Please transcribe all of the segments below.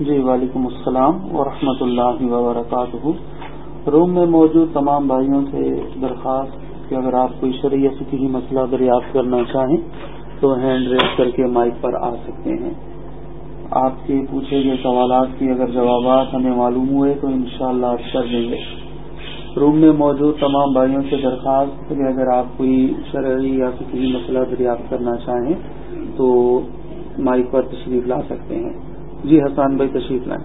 جی وعلیکم السلام ورحمۃ اللہ وبرکاتہ۔ روم میں موجود تمام بھائیوں سے درخواست کہ اگر آپ کوئی شریعت کی مسئلہ دریافت کرنا چاہیں تو ہینڈ ریس کر کے مائک پر آ سکتے ہیں۔ آپ کے پوچھے گئے سوالات کی اگر جوابات ہمیں معلوم ہوئے تو انشاءاللہ شاء آپ کر دیں گے۔ روم میں موجود تمام بھائیوں سے درخواست کہ اگر آپ کوئی شرعی یا کسی مسئلہ دریافت کرنا چاہیں تو مائک پر تشریف لا سکتے ہیں۔ جی حسان بھائی تشریف لائیں۔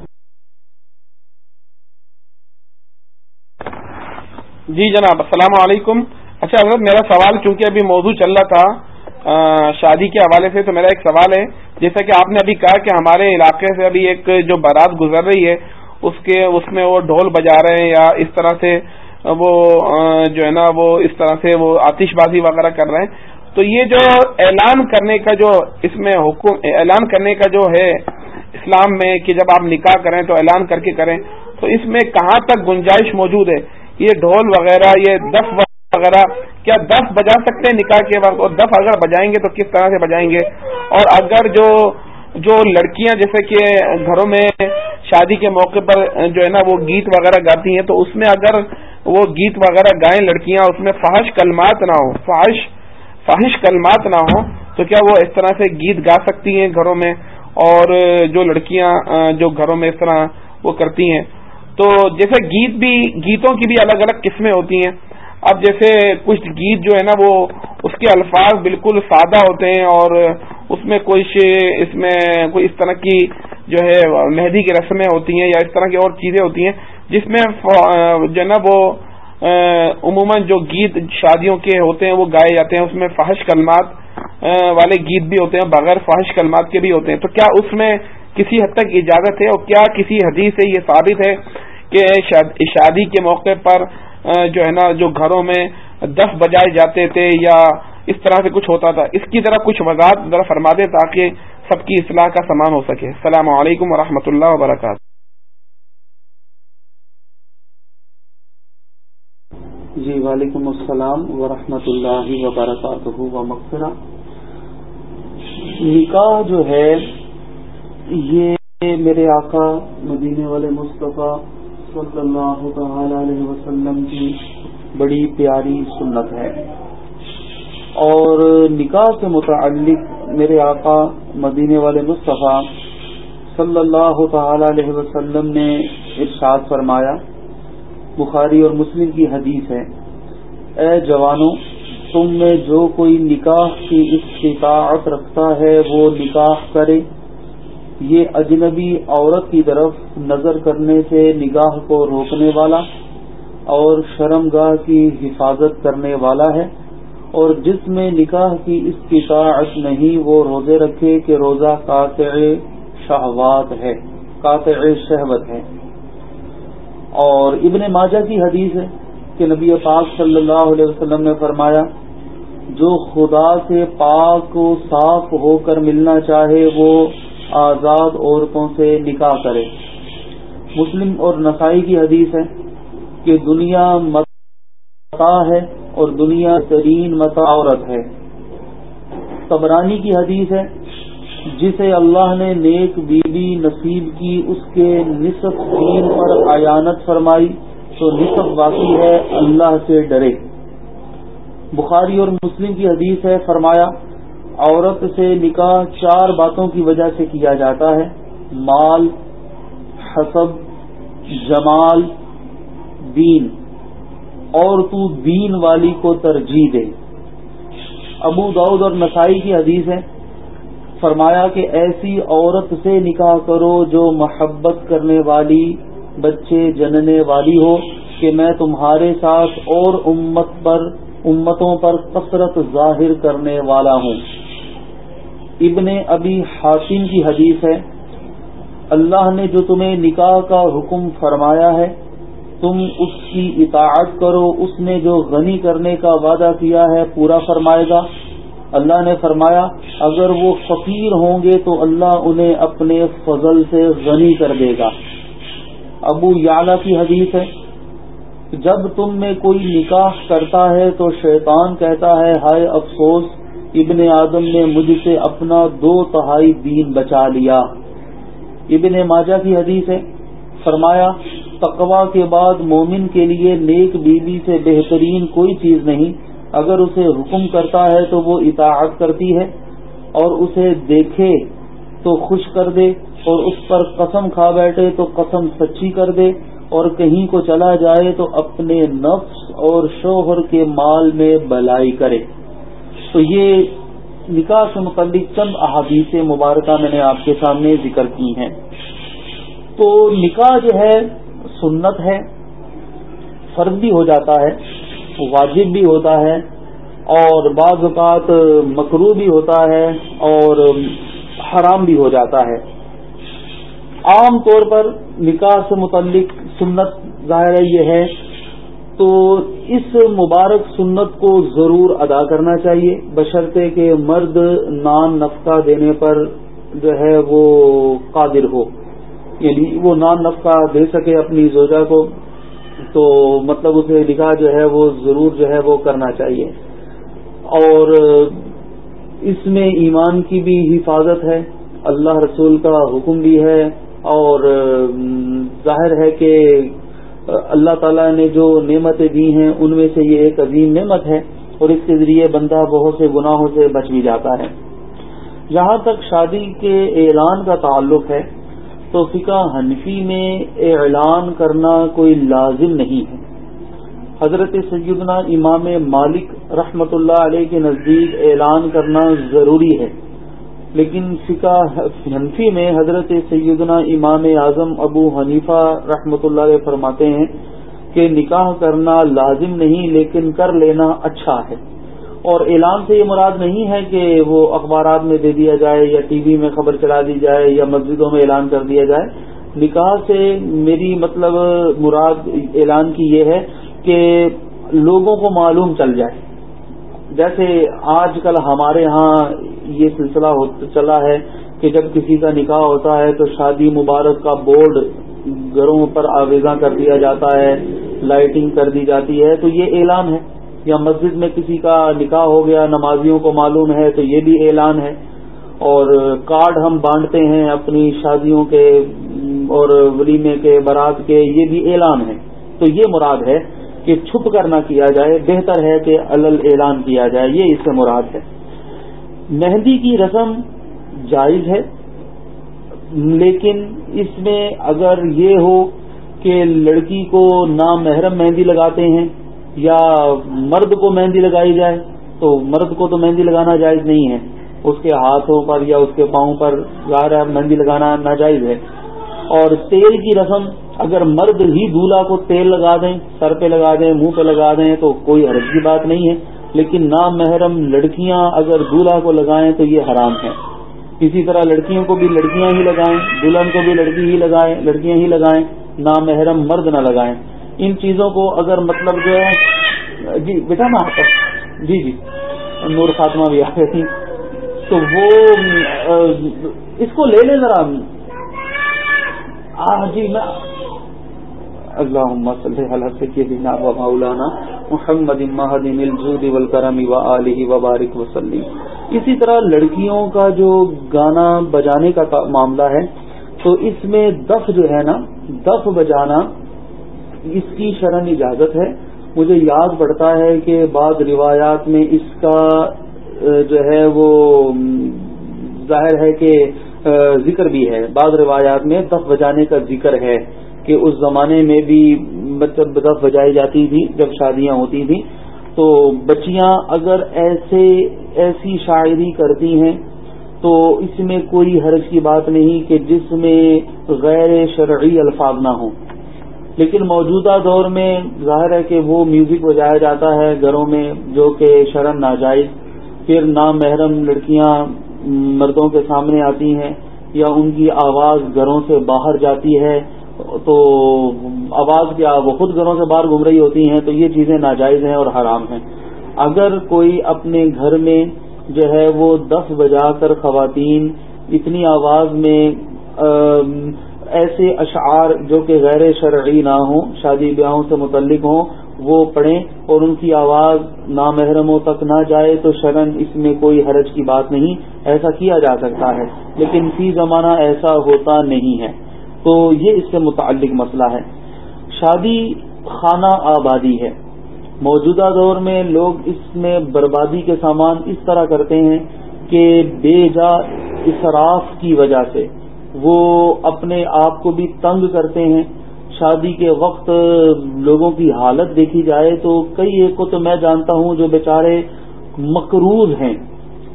جی جناب، السلام علیکم۔ اچھا حضرت، میرا سوال، چونکہ ابھی موضوع چل رہا تھا شادی کے حوالے سے، تو میرا ایک سوال ہے، جیسا کہ آپ نے ابھی کہا کہ ہمارے علاقے سے ابھی ایک جو بارات گزر رہی ہے، اس کے، اس میں وہ ڈھول بجا رہے ہیں یا اس طرح سے وہ جو ہے نا، وہ اس طرح سے وہ آتش بازی وغیرہ کر رہے ہیں۔ تو یہ جو اعلان کرنے کا جو اس میں حکم، اعلان کرنے کا جو ہے اسلام میں کہ جب آپ نکاح کریں تو اعلان کر کے کریں، تو اس میں کہاں تک گنجائش موجود ہے؟ یہ ڈھول وغیرہ، یہ دف وغیرہ، کیا دف بجا سکتے ہیں نکاح کے وقت؟ اور دف اگر بجائیں گے تو کس طرح سے بجائیں گے؟ اور اگر جو جو لڑکیاں، جیسے کہ گھروں میں شادی کے موقع پر جو ہے نا وہ گیت وغیرہ گاتی ہیں، تو اس میں اگر وہ گیت وغیرہ گائیں لڑکیاں، اس میں فحش کلمات نہ ہو فحش فحش کلمات نہ ہو تو کیا وہ اس طرح سے گیت گا سکتی ہیں گھروں میں؟ اور جو لڑکیاں جو گھروں میں اس طرح وہ کرتی ہیں۔ تو جیسے گیت بھی، گیتوں کی بھی الگ الگ قسمیں ہوتی ہیں۔ اب جیسے کچھ گیت جو ہے نا، وہ اس کے الفاظ بالکل سادہ ہوتے ہیں اور اس میں کوئی اس میں کوئی اس طرح کی جو ہے مہندی کی رسمیں ہوتی ہیں یا اس طرح کی اور چیزیں ہوتی ہیں، جس میں جو ہے نا، وہ عموماً جو گیت شادیوں کے ہوتے ہیں، وہ گائے جاتے ہیں، اس میں فحش کلمات والے گیت بھی ہوتے ہیں، بغیر فحش کلمات کے بھی ہوتے ہیں۔ تو کیا اس میں کسی حد تک اجازت ہے اور کیا کسی حدیث سے یہ ثابت ہے کہ شادی کے موقع پر جو ہے نا، جو گھروں میں دف بجائے جاتے تھے یا اس طرح سے کچھ ہوتا تھا، اس کی طرح کچھ وضاحت ذرا فرما دے تاکہ سب کی اصلاح کا سامان ہو سکے۔ السلام علیکم و اللہ وبرکاتہ۔ جی وعلیکم السلام ورحمۃ اللہ وبرکاتہ و مغفرہ نکاح جو ہے، یہ میرے آقا مدینے والے مصطفیٰ صلی اللہ تعالی علیہ وسلم کی بڑی پیاری سنت ہے۔ اور نکاح سے متعلق میرے آقا مدینے والے مصطفیٰ صلی اللہ تعالی علیہ وسلم نے ارشاد فرمایا۔ بخاری اور مسلم کی حدیث ہے۔ اے جوانوں، تم میں جو کوئی نکاح کی استطاعت رکھتا ہے، وہ نکاح کرے۔ یہ اجنبی عورت کی طرف نظر کرنے سے نگاہ کو روکنے والا اور شرم گاہ کی حفاظت کرنے والا ہے۔ اور جس میں نکاح کی استطاعت نہیں، وہ روزے رکھے کہ روزہ قاطع شہوات ہے، قاطع شہوت ہے۔ اور ابن ماجہ کی حدیث ہے کہ نبی پاک صلی اللہ علیہ وسلم نے فرمایا، جو خدا سے پاک و صاف ہو کر ملنا چاہے وہ آزاد عورتوں سے نکاح کرے۔ مسلم اور نسائی کی حدیث ہے کہ دنیا متا ہے اور دنیا ترین متا عورت ہے۔ قبرانی کی حدیث ہے جسے اللہ نے نیک بیوی نصیب کی، اس کے نصف دین پر عیانت فرمائی، تو نصف باقی ہے، اللہ سے ڈرے۔ بخاری اور مسلم کی حدیث ہے، فرمایا، عورت سے نکاح چار باتوں کی وجہ سے کیا جاتا ہے۔ مال، حسب، جمال، دین۔ اور تو دین والی کو ترجیح دے۔ ابو دعود اور نسائی کی حدیث ہے فرمایا کہ ایسی عورت سے نکاح کرو جو محبت کرنے والی، بچے جننے والی ہو کہ میں تمہارے ساتھ اور امت پر، امتوں پر کثرت ظاہر کرنے والا ہوں۔ ابن ابی حاسم کی حدیث ہے، اللہ نے جو تمہیں نکاح کا حکم فرمایا ہے، تم اس کی اطاعت کرو، اس نے جو غنی کرنے کا وعدہ کیا ہے پورا فرمائے گا۔ اللہ نے فرمایا، اگر وہ فقیر ہوں گے تو اللہ انہیں اپنے فضل سے غنی کر دے گا۔ ابو یالا کی حدیث ہے، جب تم میں کوئی نکاح کرتا ہے تو شیطان کہتا ہے، ہائے افسوس، ابن آدم نے مجھ سے اپنا دو تہائی دین بچا لیا۔ ابن ماجہ کی حدیث ہے، فرمایا تقوا کے بعد مومن کے لیے نیک بیوی سے بہترین کوئی چیز نہیں۔ اگر اسے حکم کرتا ہے تو وہ اطاعت کرتی ہے اور اسے دیکھے تو خوش کر دے اور اس پر قسم کھا بیٹھے تو قسم سچی کر دے اور کہیں کو چلا جائے تو اپنے نفس اور شوہر کے مال میں بلائی کرے۔ تو یہ نکاح سے متعلق چند احادیث مبارکہ میں نے آپ کے سامنے ذکر کی ہیں۔ تو نکاح جو ہے سنت ہے فرض بھی ہو جاتا ہے۔ واجب بھی ہوتا ہے اور بعض اوقات مکرو بھی ہوتا ہے اور حرام بھی ہو جاتا ہے۔ عام طور پر نکاح سے متعلق سنت ظاہر یہ ہے، تو اس مبارک سنت کو ضرور ادا کرنا چاہیے۔ بشرطے کہ مرد نان نفقہ دینے پر جو ہے وہ قادر ہو یعنی وہ نان نفقہ دے سکے اپنی زوجہ کو۔ تو مطلب اسے لکھا جو ہے وہ ضرور جو ہے وہ کرنا چاہیے۔ اور اس میں ایمان کی بھی حفاظت ہے، اللہ رسول کا حکم بھی ہے۔ اور ظاہر ہے کہ اللہ تعالیٰ نے جو نعمتیں دی ہیں، ان میں سے یہ ایک عظیم نعمت ہے۔ اور اس کے ذریعے بندہ بہت سے گناہوں سے بچ بھی جاتا ہے۔ جہاں تک شادی کے اعلان کا تعلق ہے۔ تو فقہ حنفی میں اعلان کرنا کوئی لازم نہیں ہے۔ حضرت سیدنا امام مالک رحمت اللہ علیہ کے نزدیک اعلان کرنا ضروری ہے۔ لیکن فقہ حنفی میں حضرت سیدنا امام اعظم ابو حنیفہ رحمت اللہ علیہ فرماتے ہیں کہ نکاح کرنا لازم نہیں لیکن کر لینا اچھا ہے۔ اور اعلان سے یہ مراد نہیں ہے کہ وہ اخبارات میں دے دیا جائے یا ٹی وی میں خبر چلا دی جائے یا مسجدوں میں اعلان کر دیا جائے۔ نکاح سے میری مطلب مراد اعلان کی یہ ہے کہ لوگوں کو معلوم چل جائے۔ جیسے آج کل ہمارے ہاں یہ سلسلہ چلا ہے کہ جب کسی کا نکاح ہوتا ہے تو شادی مبارک کا بورڈ گھروں پر آویزاں کر دیا جاتا ہے، لائٹنگ کر دی جاتی ہے، تو یہ اعلان ہے۔ یا مسجد میں کسی کا نکاح ہو گیا، نمازیوں کو معلوم ہے تو یہ بھی اعلان ہے۔ اور کارڈ ہم بانٹتے ہیں اپنی شادیوں کے اور ولیمے کے برات کے، یہ بھی اعلان ہے۔ تو یہ مراد ہے کہ چھپ کر نہ کیا جائے، بہتر ہے کہ الل اعلان کیا جائے، یہ اس سے مراد ہے۔ مہندی کی رسم جائز ہے، لیکن اس میں اگر یہ ہو کہ لڑکی کو نامحرم مہندی لگاتے ہیں یا مرد کو مہندی لگائی جائے تو مرد کو تو مہندی لگانا جائز نہیں ہے۔ اس کے ہاتھوں پر یا اس کے پاؤں پر ظاہر ہے مہندی لگانا ناجائز ہے۔ اور تیل کی رسم اگر مرد ہی دولہا کو تیل لگا دیں، سر پہ لگا دیں، منہ پہ لگا دیں تو کوئی حرض کی بات نہیں ہے۔ لیکن نام محرم لڑکیاں اگر دولہا کو لگائیں تو یہ حرام ہے۔ اسی طرح لڑکیوں کو بھی لڑکیاں ہی لگائیں، دلہن کو بھی لڑکی ہی لگائیں، لڑکیاں ہی لگائیں نام محرم مرد نہ لگائیں۔ ان چیزوں کو اگر مطلب جو ہے جی بیٹا نا جی جی نور فاطمہ بھی آ گئی تھی تو وہ، اس کو لے لیں ذرا۔ جی میں اللہ و مولانا محمد والکرم و علیہ وبارک وسلم اسی طرح لڑکیوں کا جو گانا بجانے کا معاملہ ہے، تو اس میں دف جو ہے نا، دف بجانا اس کی شرح اجازت ہے۔ مجھے یاد پڑتا ہے کہ بعض روایات میں اس کا جو ہے وہ ظاہر ہے کہ ذکر بھی ہے۔ بعض روایات میں دف بجانے کا ذکر ہے کہ اس زمانے میں بھی مطلب دف بجائی جاتی تھی، جب شادیاں ہوتی تھیں۔ تو بچیاں اگر ایسے، ایسی شاعری کرتی ہیں تو اس میں کوئی حرج کی بات نہیں کہ جس میں غیر شرعی الفاظ نہ ہوں۔ لیکن موجودہ دور میں ظاہر ہے کہ وہ میوزک بجایا جاتا ہے گھروں میں جو کہ شرم ناجائز، پھر نامحرم لڑکیاں مردوں کے سامنے آتی ہیں یا ان کی آواز گھروں سے باہر جاتی ہے، تو آواز کیا، وہ خود گھروں سے باہر گھوم رہی ہوتی ہیں، تو یہ چیزیں ناجائز ہیں اور حرام ہیں۔ اگر کوئی اپنے گھر میں جو ہے وہ دس بجا کر خواتین اتنی آواز میں ایسے اشعار جو کہ غیر شرعی نہ ہوں، شادی بیاہوں سے متعلق ہوں، وہ پڑھیں اور ان کی آواز نامحرموں تک نہ جائے تو شرن اس میں کوئی حرج کی بات نہیں، ایسا کیا جا سکتا ہے۔ لیکن فی زمانہ ایسا ہوتا نہیں ہے۔ تو یہ اس سے متعلق مسئلہ ہے۔ شادی خانہ آبادی ہے۔ موجودہ دور میں لوگ اس میں بربادی کے سامان اس طرح کرتے ہیں کہ بے جا اصراف کی وجہ سے وہ اپنے آپ کو بھی تنگ کرتے ہیں۔ شادی کے وقت لوگوں کی حالت دیکھی جائے تو کئی ایک کو تو میں جانتا ہوں جو بیچارے مقروض ہیں۔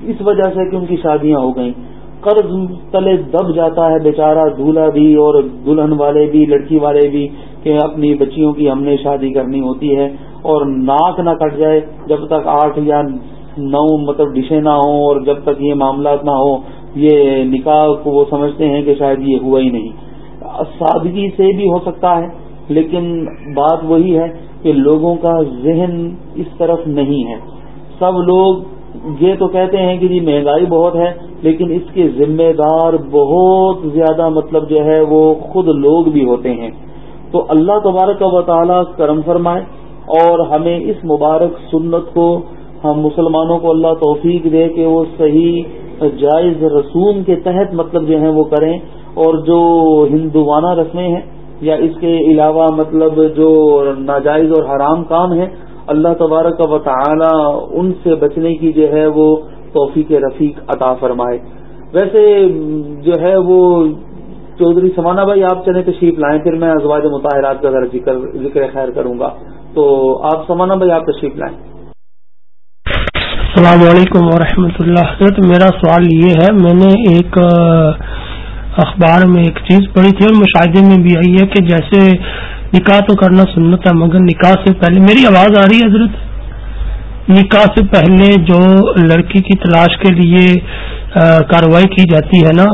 اس وجہ سے کہ ان کی شادیاں ہو گئیں۔ قرض تلے دب جاتا ہے بیچارہ دولہا بھی اور دلہن والے بھی، لڑکی والے بھی کہ اپنی بچیوں کی ہم نے شادی کرنی ہوتی ہے اور ناک نہ کٹ جائے۔ جب تک آٹھ یا نو مطلب ڈشیں نہ ہوں اور جب تک یہ معاملات نہ ہوں یہ نکاح کو وہ سمجھتے ہیں کہ شاید یہ ہوا ہی نہیں۔ سادگی سے بھی ہو سکتا ہے، لیکن بات وہی ہے کہ لوگوں کا ذہن اس طرف نہیں ہے۔ سب لوگ یہ تو کہتے ہیں کہ جی مہنگائی بہت ہے، لیکن اس کے ذمہ دار بہت زیادہ مطلب جو ہے وہ خود لوگ بھی ہوتے ہیں۔ تو اللہ تبارک و تعالیٰ کرم فرمائے اور ہمیں اس مبارک سنت کو ہم مسلمانوں کو اللہ توفیق دے کہ وہ صحیح جائز رسوم کے تحت مطلب جو ہیں وہ کریں اور جو ہندوانہ رسمیں ہیں یا اس کے علاوہ مطلب جو ناجائز اور حرام کام ہیں، اللہ تبارک و تعالی ان سے بچنے کی جو ہے وہ توفیق رفیق عطا فرمائے۔ ویسے جو ہے وہ چودھری سمانا بھائی، آپ چلے تشریف لائیں، پھر میں ازواج مطالعات کا ذکر ذکر خیر کروں گا۔ تو آپ سمانا بھائی، آپ تشریف لائیں۔ السلام علیکم ورحمۃ اللہ۔ حضرت، میرا سوال یہ ہے، میں نے ایک اخبار میں ایک چیز پڑھی تھی اور مشاہدے میں بھی آئی ہے کہ جیسے نکاح تو کرنا سنت ہے، مگر نکاح سے پہلے، میری آواز آ رہی ہے حضرت؟ نکاح سے پہلے جو لڑکی کی تلاش کے لیے کاروائی کی جاتی ہے نا،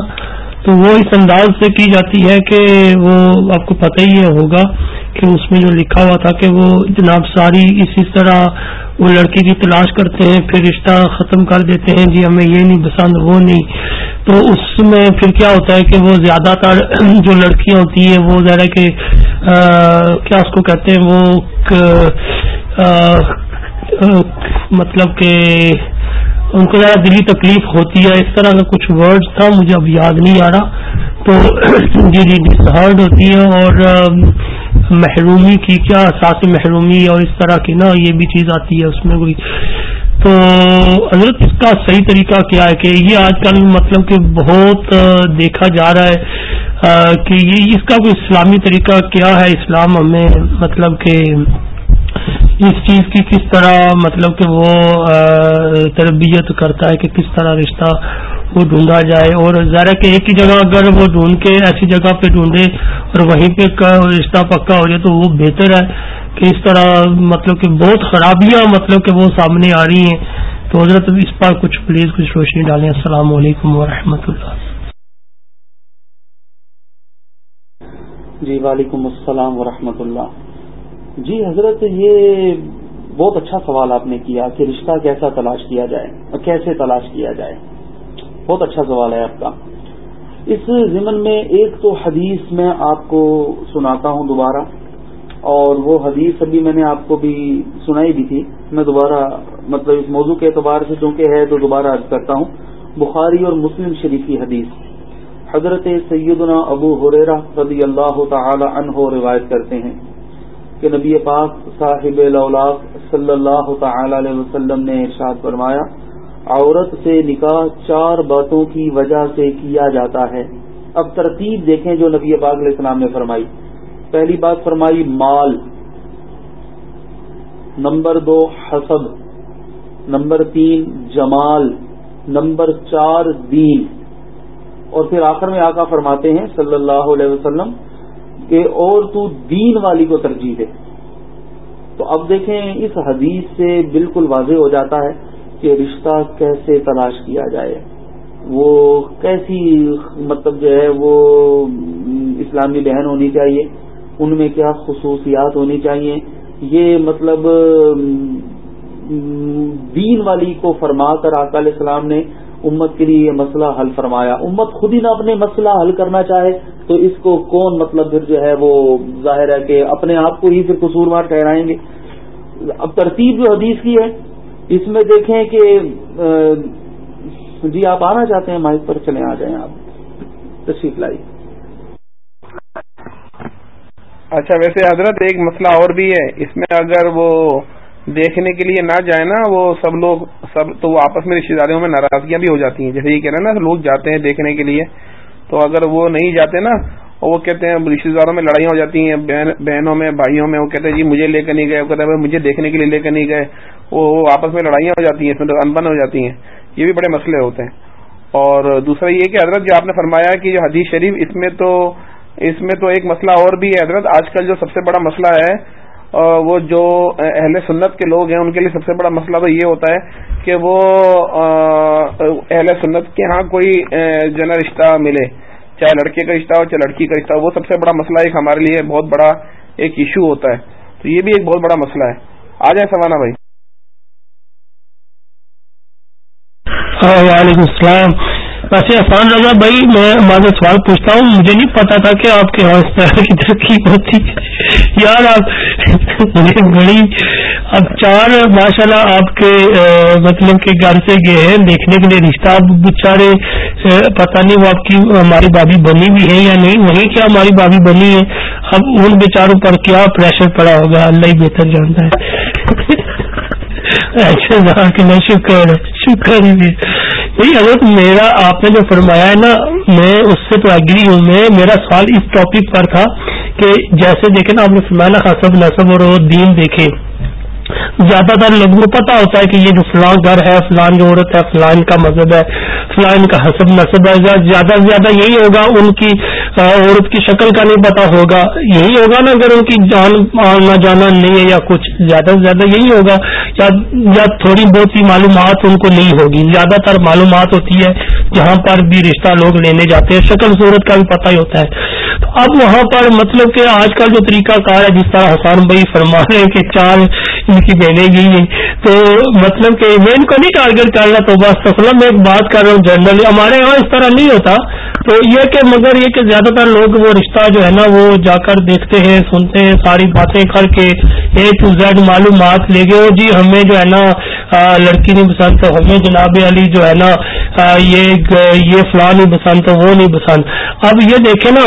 تو وہ اس انداز سے کی جاتی ہے کہ وہ، آپ کو پتہ ہی ہوگا کہ اس میں جو لکھا ہوا تھا کہ وہ جناب ساری اسی طرح وہ لڑکی کی تلاش کرتے ہیں، پھر رشتہ ختم کر دیتے ہیں۔ جی ہمیں یہ نہیں پسند، وہ نہیں۔ تو اس میں پھر کیا ہوتا ہے کہ وہ زیادہ تر جو لڑکیاں ہوتی ہیں، وہ ذرا کہ کیا اس کو کہتے ہیں، وہ مطلب کہ ان کو ذرا دلی تکلیف ہوتی ہے۔ اس طرح کا کچھ ورڈ تھا، مجھے اب یاد نہیں آ رہا۔ تو جی جی, جی، ڈسہرڈ ہوتی ہے اور محرومی کی، کیا احساس محرومی اور اس طرح کی نا، یہ بھی چیز آتی ہے اس میں کوئی۔ تو حضرت اس کا صحیح طریقہ کیا ہے کہ یہ آج کل مطلب کہ بہت دیکھا جا رہا ہے کہ یہ، اس کا کوئی اسلامی طریقہ کیا ہے؟ اسلام ہمیں مطلب کہ اس چیز کی کس طرح مطلب کہ وہ تربیت کرتا ہے، کہ کس طرح رشتہ وہ ڈھونڈا جائے اور ذرا کہ ایک ہی جگہ اگر وہ ڈھونڈ کے ایسی جگہ پہ ڈھونڈے اور وہیں پہ رشتہ پکا ہو جائے تو وہ بہتر ہے کہ اس طرح مطلب کہ بہت خرابیاں مطلب کہ وہ سامنے آ رہی ہیں۔ تو حضرت اس پر کچھ پلیز کچھ روشنی ڈالیں۔ السلام علیکم ورحمۃ اللہ۔ جی وعلیکم السلام ورحمۃ اللہ۔ جی حضرت، یہ بہت اچھا سوال آپ نے کیا کہ رشتہ کیسا تلاش کیا جائے اور کیسے تلاش کیا جائے۔ بہت اچھا سوال ہے آپ کا۔ اس ضمن میں ایک تو حدیث میں آپ کو سناتا ہوں دوبارہ، اور وہ حدیث ابھی میں نے آپ کو بھی سنائی بھی تھی۔ میں دوبارہ مطلب اس موضوع کے اعتبار سے چونکہ ہے تو دوبارہ عرض کرتا ہوں۔ بخاری اور مسلم شریفی حدیث۔ حضرت سیدنا ابو حریرہ رضی اللہ تعالی عنہ روایت کرتے ہیں کہ نبی پاک صاحب صلی اللہ تعالی علیہ وسلم نے ارشاد فرمایا عورت سے نکاح چار باتوں کی وجہ سے کیا جاتا ہے۔ اب ترتیب دیکھیں جو نبی پاک علیہ السلام نے فرمائی۔ پہلی بات فرمائی، مال۔ نمبر دو، حسب۔ نمبر تین، جمال۔ نمبر چار، دین۔ اور پھر آخر میں آقا فرماتے ہیں صلی اللہ علیہ وسلم کہ اور تو دین والی کو ترجیح دے۔ تو اب دیکھیں، اس حدیث سے بالکل واضح ہو جاتا ہے کہ رشتہ کیسے تلاش کیا جائے؟ وہ کیسی مطلب جو ہے وہ اسلامی بہن ہونی چاہیے؟ ان میں کیا خصوصیات ہونی چاہیے؟ یہ مطلب دین والی کو فرما کر آقا علیہ السلام نے امت کے لیے یہ مسئلہ حل فرمایا۔ امت خود ہی نہ اپنے مسئلہ حل کرنا چاہے تو اس کو کون مطلب پھر جو ہے وہ ظاہر ہے کہ اپنے آپ کو ہی پھر قصوروار ٹھہرائیں گے۔ اب ترتیب جو حدیث کی ہے اس میں دیکھیں کہ جی آپ آنا چاہتے ہیں مائک پر چلے آ جائیں آپ۔ تشریف لائی اچھا ویسے حضرت ایک مسئلہ اور بھی ہے۔ اس میں اگر وہ دیکھنے کے لیے نہ جائے نا، وہ سب لوگ، سب تو وہ آپس میں رشتے داریوں میں ناراضگیاں بھی ہو جاتی ہیں۔ جیسے یہ کہہ رہے ہیں نا، لوگ جاتے ہیں دیکھنے کے لیے۔ تو اگر وہ نہیں جاتے نا، اور وہ کہتے ہیں رشتے داروں میں لڑائیاں ہو جاتی ہیں بہنوں میں، بھائیوں میں، وہ کہتے ہیں جی مجھے لے کر نہیں گئے۔ وہ کہتے ہیں مجھے دیکھنے کے لیے لے کر نہیں گئے۔ وہ آپس میں لڑائیاں ہو جاتی ہیں، اس میں انبن ہو جاتی ہیں۔ یہ بھی بڑے مسئلے ہوتے ہیں۔ اور دوسرا یہ کہ حضرت جو آپ نے فرمایا کہ جو حدیث شریف، اس میں تو، اس میں تو ایک مسئلہ اور بھی ہے حضرت۔ آج کل جو سب سے بڑا مسئلہ ہے وہ جو اہل سنت کے لوگ ہیں، ان کے لیے سب سے بڑا مسئلہ تو یہ ہوتا ہے کہ وہ اہل سنت کے ہاں کوئی جنا رشتہ ملے۔ چاہے لڑکے کا رشتہ ہو، چاہے لڑکی کا رشتہ ہو، وہ سب سے بڑا مسئلہ ایک ہمارے لیے بہت بڑا ایک ایشو ہوتا ہے۔ تو یہ بھی ایک بہت بڑا مسئلہ ہے۔ آ جائیں سوانا بھائی ہاں، وعلیکم السلام۔ ویسے آسان رضا بھائی، میں ہمارے سوال پوچھتا ہوں، مجھے نہیں پتا تھا کہ آپ کے یہاں اس کی ترقی ہوتی یار، آپ مجھے بڑی، اب چار ماشاء اللہ آپ کے مطلب کے گھر سے گئے ہیں، دیکھنے کے لیے رشتہ اب بچارے پتہ نہیں وہ آپ کی ہماری بابی بنی بھی ہے یا نہیں۔ وہی کیا ہماری بابی بنی ہے اب ان بیچاروں پر کیا پریشر پڑا ہوگا؟ اللہ ہی بہتر جانتا ہے۔ اچھا شکر شکر حضرت میرا آپ نے جو فرمایا ہے نا، میں اس سے تو ایگری ہوں۔ میں میرا سوال اس ٹاپک پر تھا کہ جیسے دیکھے نا، آپ نے فرمایا نا حسب نصب اور دین دیکھے زیادہ تر لوگوں کو پتا ہوتا ہے کہ یہ جو فلان گھر ہے، فلان جو عورت ہے، فلان کا مذہب ہے، فلان کا حسب نصب ہے۔ زیادہ سے زیادہ یہی ہوگا، ان کی عورت کی شکل کا نہیں پتا ہوگا۔ یہی ہوگا نا اگر ان کی جان آنا جانا نہیں ہے یا کچھ، زیادہ سے زیادہ یہی ہوگا۔ یا تھوڑی بہت سی معلومات ان کو نہیں ہوگی۔ زیادہ تر معلومات ہوتی ہے جہاں پر بھی رشتہ لوگ لینے جاتے ہیں۔ شکل، صورت کا بھی پتہ ہی ہوتا ہے۔ تو اب وہاں پر مطلب کہ آج کا جو طریقہ کار ہے، جس طرح حسان بھائی فرما رہے ہیں کہ چار ان کی بہنیں گئی ہیں، تو مطلب کہ میں ان کو نہیں ٹارگیٹ کر رہا، تو بس تفلم میں ایک بات کر رہا ہوں جنرلی ہمارے یہاں اس طرح نہیں ہوتا۔ تو یہ کہ مگر یہ کہ زیادہ زیادہ تر لوگ وہ رشتہ جو ہے نا وہ جا کر دیکھتے ہیں، سنتے ہیں، ساری باتیں کر کے اے ٹو زیڈ معلومات لے گئے جی ہمیں جو ہے نا لڑکی نہیں پسند، تو ہمیں جناب علی جو ہے نا یہ یہ فلاں نہیں پسند تو وہ نہیں پسند۔ اب یہ دیکھیں نا،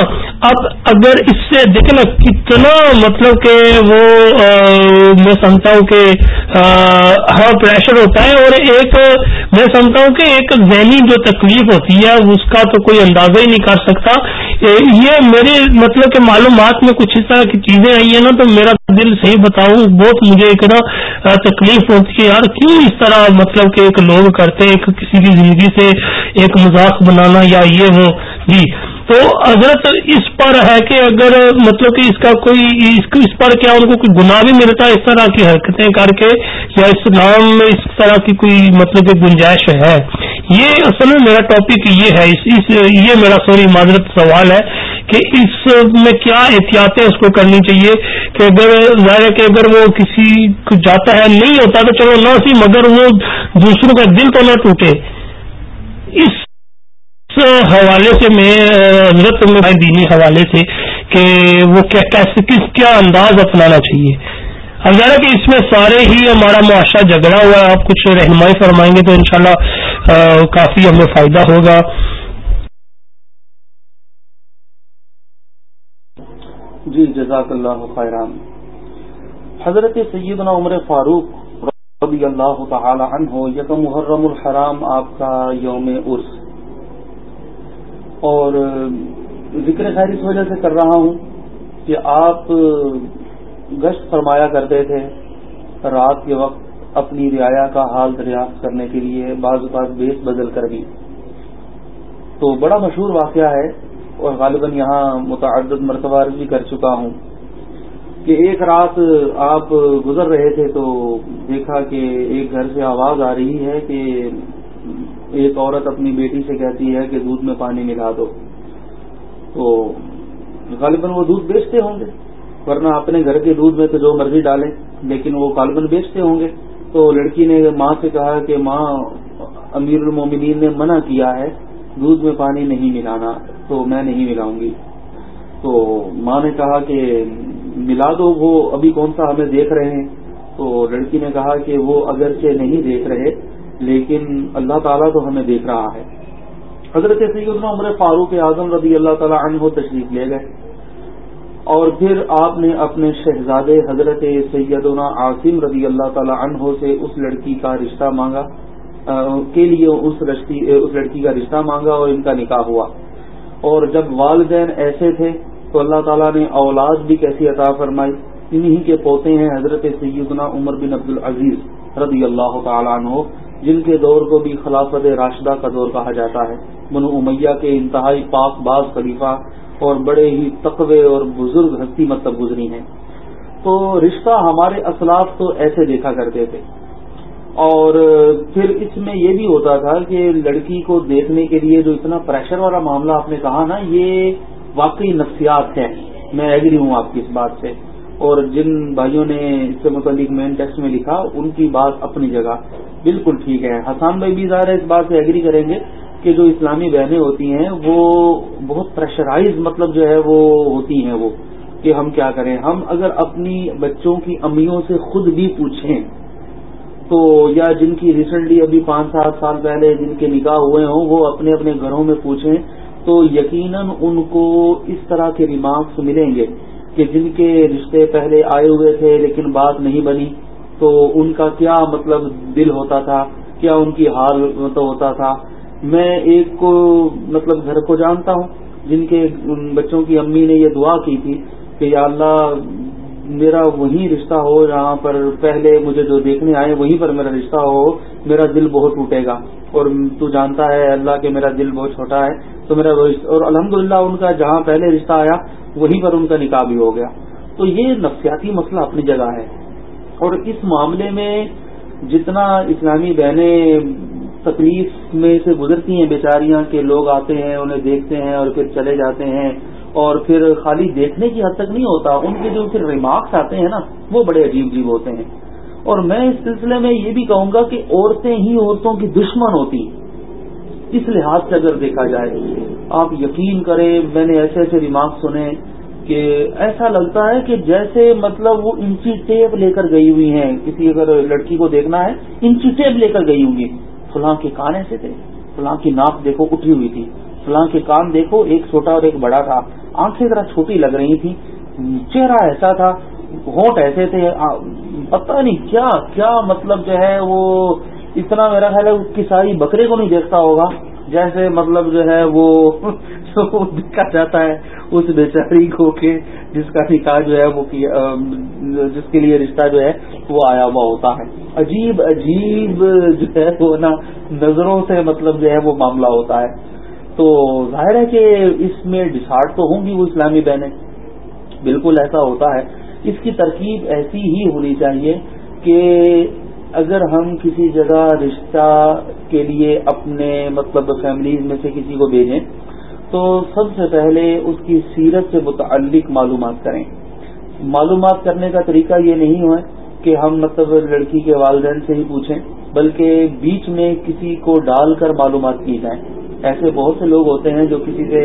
اب اگر اس سے دیکھیں نا، کتنا مطلب کہ وہ میں سمجھتا ہوں کہ ہاں پریشر ہوتا ہے اور ایک، میں سمجھتا ہوں کہ ایک ذہنی جو تکلیف ہوتی ہے، اس کا تو کوئی اندازہ ہی نہیں کر سکتا۔ یہ میرے مطلب کہ معلومات میں کچھ اس طرح کی چیزیں آئی ہیں نا، تو میرا دل صحیح بتاؤں، بہت مجھے ایک نا تکلیف ہوتی ہے۔ یار، کیوں اس طرح مطلب کہ ایک لوگ کرتے ایک کسی کی زندگی سے ایک مذاق بنانا یا یہ وہ جی۔ تو حضرت اس پر ہے کہ اگر مطلب کہ اس کا کوئی اس پر کیا ان کو کوئی گناہ بھی ملتا ہے اس طرح کی حرکتیں کر کے یا اس نام میں اس طرح کی کوئی مطلب کہ گنجائش ہے۔ یہ اصل میں میرا ٹاپک یہ ہے۔ اس اس یہ میرا سوری معذرت سوال ہے کہ اس میں کیا احتیاطیں اس کو کرنی چاہیے کہ اگر ظاہر ہے کہ اگر وہ کسی کو جاتا ہے نہیں ہوتا تو چلو نہ سی مگر وہ دوسروں کا دل تو نہ ٹوٹے۔ اس حوالے سے میں، حضرت میں دینی حوالے سے کہ وہ کیسے، کس کیا انداز اپنانا چاہیے۔ اب ذرا کہ اس میں سارے ہی ہمارا معاشرہ جھگڑا ہوا ہے، آپ کچھ رہنمائی فرمائیں گے تو انشاءاللہ کافی ہمیں فائدہ ہوگا۔ جی جزاک اللہ خیران۔ حضرت سیدنا عمر فاروق رضی اللہ تعالی عنہ یکم محرم الحرام آپ کا یوم عرس۔ اور ذکر خیر اس وجہ سے کر رہا ہوں کہ آپ گشت فرمایا کرتے تھے رات کے وقت اپنی رعایا کا حال دریافت کرنے کے لیے، بعض اوقات بیس بدل کر بھی۔ تو بڑا مشہور واقعہ ہے اور غالباً یہاں متعدد مرتبہ بھی کر چکا ہوں۔ کہ ایک رات آپ گزر رہے تھے تو دیکھا کہ ایک گھر سے آواز آ رہی ہے کہ ایک عورت اپنی بیٹی سے کہتی ہے کہ دودھ میں پانی ملا دو۔ تو غالباً وہ دودھ بیچتے ہوں گے، ورنہ اپنے گھر کے دودھ میں تو جو مرضی ڈالیں، لیکن وہ غالباً بیچتے ہوں گے۔ تو لڑکی نے ماں سے کہا کہ ماں امیر المومنین نے منع کیا ہے، دودھ میں پانی نہیں ملانا، تو میں نہیں ملاؤں گی۔ تو ماں نے کہا کہ ملا دو وہ ابھی کون سا ہمیں دیکھ رہے ہیں۔ تو لڑکی نے کہا کہ وہ اگرچہ نہیں دیکھ رہے، لیکن اللہ تعالیٰ تو ہمیں دیکھ رہا ہے۔ حضرت سیدنا عمر فاروق اعظم رضی اللہ تعالیٰ عنہ تشریف لے گئے۔ اور پھر آپ نے اپنے شہزادے حضرت سیدنا عاصم رضی اللہ تعالیٰ عنہ سے اس لڑکی کا رشتہ مانگا کے لیے اس لڑکی کا رشتہ مانگا اور ان کا نکاح ہوا۔ اور جب والدین ایسے تھے تو اللہ تعالیٰ نے اولاد بھی کیسی عطا فرمائی؟ انہی کے پوتے ہیں حضرت سیدنا عمر بن عبد العزیز رضی اللہ تعالیٰ عنہ، جن کے دور کو بھی خلافت راشدہ کا دور کہا جاتا ہے۔ بنو امیہ کے انتہائی پاک باز خلیفہ اور بڑے ہی تقوی اور بزرگ ہستی مطلب گزری ہیں۔ تو رشتہ ہمارے اسلاف تو ایسے دیکھا کرتے تھے۔ اور پھر اس میں یہ بھی ہوتا تھا کہ لڑکی کو دیکھنے کے لیے جو اتنا پریشر والا معاملہ آپ نے کہا نا، یہ واقعی نفسیات ہے میں ایگری ہوں آپ کی اس بات سے۔ اور جن بھائیوں نے اس سے متعلق مین ٹیکسٹ میں لکھا، ان کی بات اپنی جگہ۔ بالکل ٹھیک ہے۔ حسان بھائی بھی ظاہر ہے اس بات سے ایگری کریں گے کہ جو اسلامی بہنیں ہوتی ہیں، وہ بہت پریشرائز مطلب جو ہے وہ ہوتی ہیں وہ، کہ ہم کیا کریں۔ ہم اگر اپنی بچوں کی امیوں سے خود بھی پوچھیں، تو یا جن کی ریسنٹلی ابھی پانچ سات سال پہلے جن کے نکاح ہوئے ہوں، وہ اپنے اپنے گھروں میں پوچھیں تو یقیناً ان کو اس طرح کے ریمارکس ملیں گے کہ جن کے رشتے پہلے آئے ہوئے تھے لیکن بات نہیں بنی، تو ان کا کیا مطلب دل ہوتا تھا؟ کیا ان کی حال مطلب ہوتا تھا؟ میں ایک کو مطلب گھر کو جانتا ہوں، جن کے بچوں کی امی نے یہ دعا کی تھی کہ یا اللہ میرا وہی رشتہ ہو جہاں پر پہلے مجھے جو دیکھنے آئے وہیں پر میرا رشتہ ہو، میرا دل بہت ٹوٹے گا۔ اور تو جانتا ہے اللہ کہ میرا دل بہت چھوٹا ہے، تو میرا اور الحمدللہ ان کا جہاں پہلے رشتہ آیا، وہیں پر ان کا نکاح بھی ہو گیا۔ تو یہ نفسیاتی مسئلہ اپنی جگہ ہے۔ اور اس معاملے میں جتنا اسلامی بہنیں تکلیف میں سے گزرتی ہیں بیچاریاں کہ لوگ آتے ہیں، انہیں دیکھتے ہیں اور پھر چلے جاتے ہیں، اور پھر خالی دیکھنے کی حد تک نہیں ہوتا، ان کے جو پھر ریمارکس آتے ہیں نا، وہ بڑے عجیب عجیب ہوتے ہیں۔ اور میں اس سلسلے میں یہ بھی کہوں گا کہ عورتیں ہی عورتوں کی دشمن ہوتی اس لحاظ سے اگر دیکھا جائے آپ یقین کریں، میں نے ایسے ایسے ریمارکس سنے کہ ایسا لگتا ہے کہ جیسے مطلب وہ انچی ٹیپ لے کر گئی ہوئی ہیں۔ کسی اگر لڑکی کو دیکھنا ہے، انچی ٹیپ لے کر گئی ہوں گی۔ فلاں کے کان ایسے تھے، فلاں کی ناک دیکھو اٹھی ہوئی تھی۔ فلاں کے کان دیکھو، ایک چھوٹا اور ایک بڑا تھا۔ آنکھیں ذرا چھوٹی لگ رہی تھی چہرہ ایسا تھا ہونٹ ایسے تھے پتہ نہیں کیا کیا مطلب جو ہے وہ، اتنا میرا خیال ہے کسائی بکرے کو نہیں دیکھتا ہوگا، جیسے مطلب جو ہے وہ دیکھا جاتا ہے اس بیچاری کو کہ جس کا نکاح جو ہے وہ جس کے لیے رشتہ جو ہے وہ آیا ہوا ہوتا ہے۔ عجیب عجیب جو ہے وہ نا نظروں سے مطلب جو ہے وہ معاملہ ہوتا ہے۔ تو ظاہر ہے کہ اس میں ڈسارٹ تو ہوں گی وہ اسلامی بہنیں۔ بالکل ایسا ہوتا ہے۔ اس کی ترکیب ایسی ہی ہونی چاہیے کہ اگر ہم کسی جگہ رشتہ کے لیے اپنے مطلب فیملیز میں سے کسی کو بھیجیں، تو سب سے پہلے اس کی سیرت سے متعلق معلومات کریں۔ معلومات کرنے کا طریقہ یہ نہیں ہوا کہ ہم مطلب لڑکی کے والدین سے ہی پوچھیں، بلکہ بیچ میں کسی کو ڈال کر معلومات کی جائیں۔ ایسے بہت سے لوگ ہوتے ہیں جو کسی سے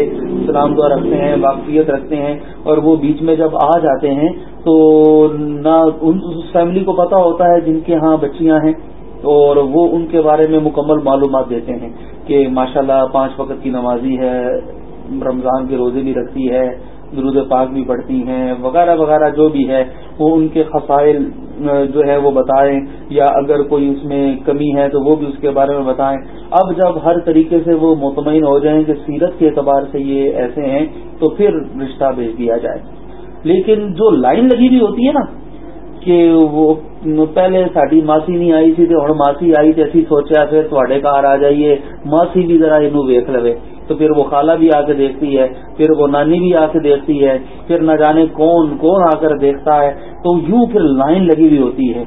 سلام دعا رکھتے ہیں، واقفیت رکھتے ہیں اور وہ بیچ میں جب آ جاتے ہیں تو نہ اس فیملی کو پتا ہوتا ہے جن کے ہاں بچیاں ہیں اور وہ ان کے بارے میں مکمل معلومات دیتے ہیں کہ ماشاءاللہ پانچ وقت کی نمازی ہے، رمضان کے روزے بھی رکھتی ہے درود پاک بھی پڑھتی ہیں، وغیرہ وغیرہ جو بھی ہے، وہ ان کے خسائل جو ہے وہ بتائیں، یا اگر کوئی اس میں کمی ہے تو وہ بھی اس کے بارے میں بتائیں۔ اب جب ہر طریقے سے وہ مطمئن ہو جائیں کہ سیرت کے اعتبار سے یہ ایسے ہیں، تو پھر رشتہ بھیج دیا جائے۔ لیکن جو لائن لگی ہوئی ہوتی ہے نا، کہ وہ پہلے ساری ماسی نہیں آئی تھی تو ماسی آئی تو اسی سوچا پھر تھوڑے کار آ جائیے، ماسی بھی ذرا یہ ویخ لو تو پھر وہ خالہ بھی آ کے دیکھتی ہے، پھر وہ نانی بھی آ کے دیکھتی ہے، پھر نہ جانے کون کون آ کر دیکھتا ہے۔ تو یوں پھر لائن لگی ہوئی ہوتی ہے۔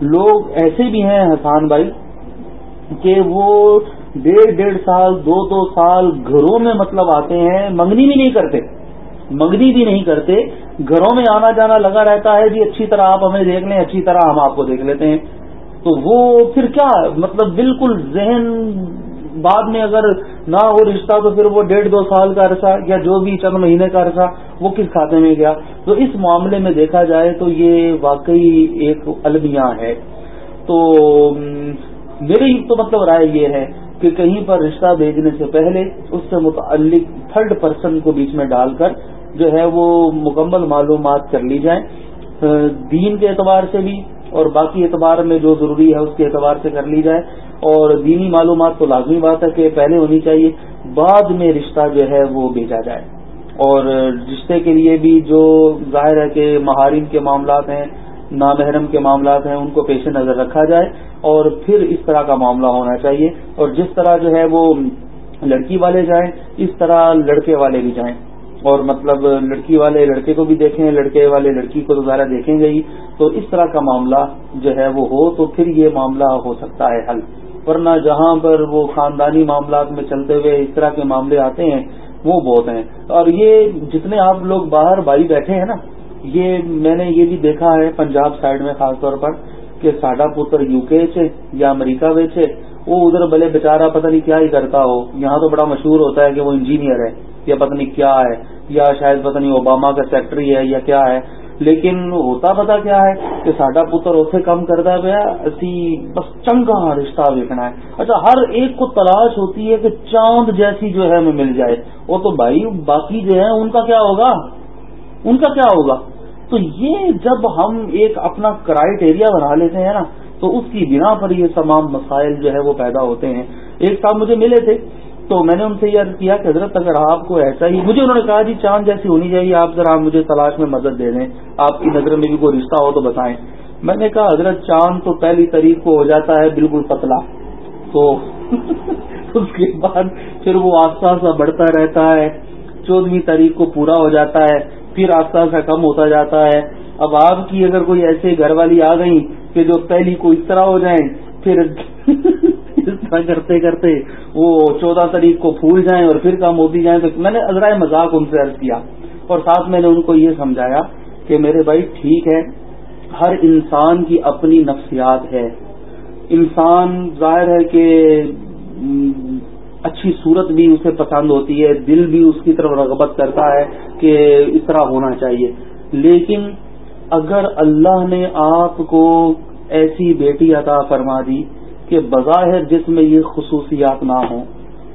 لوگ ایسے بھی ہیں حسان بھائی کہ وہ ڈیڑھ ڈیڑھ سال، دو دو سال گھروں میں مطلب آتے ہیں، منگنی بھی نہیں کرتے۔ منگنی بھی نہیں کرتے۔ گھروں میں آنا جانا لگا رہتا ہے جی اچھی طرح آپ ہمیں دیکھ لیں، اچھی طرح ہم آپ کو دیکھ لیتے ہیں۔ تو وہ پھر کیا؟ مطلب بالکل ذہن بعد میں اگر نہ ہو رشتہ تو پھر وہ ڈیڑھ دو سال کا عرصہ یا جو بھی چند مہینے کا عرصہ وہ کس کھاتے میں گیا؟ تو اس معاملے میں دیکھا جائے تو یہ واقعی ایک المیہ ہے۔ تو میری تو مطلب رائے یہ ہے کہ کہیں پر رشتہ بھیجنے سے پہلے اس سے متعلق تھرڈ پرسن کو بیچ میں ڈال کر جو ہے وہ مکمل معلومات کر لی جائیں۔ دین کے اعتبار سے بھی اور باقی اعتبار میں جو ضروری ہے اس کے اعتبار سے کر لی جائے۔ اور دینی معلومات تو لازمی بات ہے کہ پہلے ہونی چاہیے، بعد میں رشتہ جو ہے وہ بھیجا جائے۔ اور رشتے کے لیے بھی جو ظاہر ہے کہ مہارین کے معاملات ہیں، نامحرم کے معاملات ہیں، ان کو پیش نظر رکھا جائے اور پھر اس طرح کا معاملہ ہونا چاہیے۔ اور جس طرح جو ہے وہ لڑکی والے جائیں، اس طرح لڑکے والے بھی جائیں۔ اور مطلب لڑکی والے لڑکے کو بھی دیکھیں، لڑکے والے لڑکی کو دوبارہ دیکھیں گے ہی۔ تو اس طرح کا معاملہ جو ہے وہ ہو تو پھر یہ معاملہ ہو سکتا ہے حل۔ ورنہ جہاں پر وہ خاندانی معاملات میں چلتے ہوئے اس طرح کے معاملے آتے ہیں، وہ بہت ہیں۔ اور یہ جتنے آپ لوگ باہر بھائی بیٹھے ہیں نا، یہ میں نے یہ بھی دیکھا ہے پنجاب سائڈ میں خاص طور پر کہ ساڈا پتر یو کے یا امریکہ وہ ادھر بھلے بےچارا پتہ نہیں کیا ہی کرتا ہو۔ یہاں تو بڑا مشہور ہوتا ہے کہ وہ انجینئر ہے۔ یا پتہ نہیں کیا ہے، یا شاید پتہ نہیں اوباما کا سیکٹری ہے یا کیا ہے، لیکن ہوتا پتا کیا ہے کہ ساڈا پتر اتنے کام کرتا پیا، اسی بس چنگا رشتہ دیکھنا ہے۔ اچھا ہر ایک کو تلاش ہوتی ہے کہ چاند جیسی جو ہے ہمیں مل جائے۔ وہ تو بھائی باقی جو ہے ان کا کیا ہوگا؟ ان کا کیا ہوگا؟ تو یہ جب ہم ایک اپنا کرائٹیریا بنا لیتے ہیں نا، تو اس کی بنا پر یہ تمام مسائل جو ہے وہ پیدا ہوتے ہیں۔ ایک صاحب مجھے ملے تھے۔ تو میں نے ان سے یہ کیا کہ حضرت اگر آپ کو ایسا ہی مجھے انہوں نے کہا جی چاند جیسی ہونی چاہیے، آپ ذرا مجھے تلاش میں مدد دے دیں، آپ کی نظر میں بھی کوئی رشتہ ہو تو بتائیں۔ میں نے کہا، حضرت چاند تو پہلی تاریخ کو ہو جاتا ہے بالکل پتلا۔ تو اس کے بعد پھر وہ آستہ آستہ بڑھتا رہتا ہے، چودہویں تاریخ کو پورا ہو جاتا ہے، پھر آستہ آستہ کم ہوتا جاتا ہے۔ اب آپ کی اگر کوئی ایسے گھر والی آ گئی کہ جو پہلی کو اس طرح ہو جائیں، پھر اس طرح کرتے کرتے وہ چودہ تاریخ کو پھول جائیں اور پھر کم ہوتی جائیں تو میں نے ازرائے مذاق ان سے عرض کیا اور ساتھ میں نے ان کو یہ سمجھایا کہ میرے بھائی ٹھیک ہے، ہر انسان کی اپنی نفسیات ہے۔ انسان ظاہر ہے کہ اچھی صورت بھی اسے پسند ہوتی ہے، دل بھی اس کی طرف رغبت کرتا ہے کہ اس طرح ہونا چاہیے۔ لیکن اگر اللہ نے آپ کو ایسی بیٹی عطا فرما دی کہ بظاہر جس میں یہ خصوصیات نہ ہوں،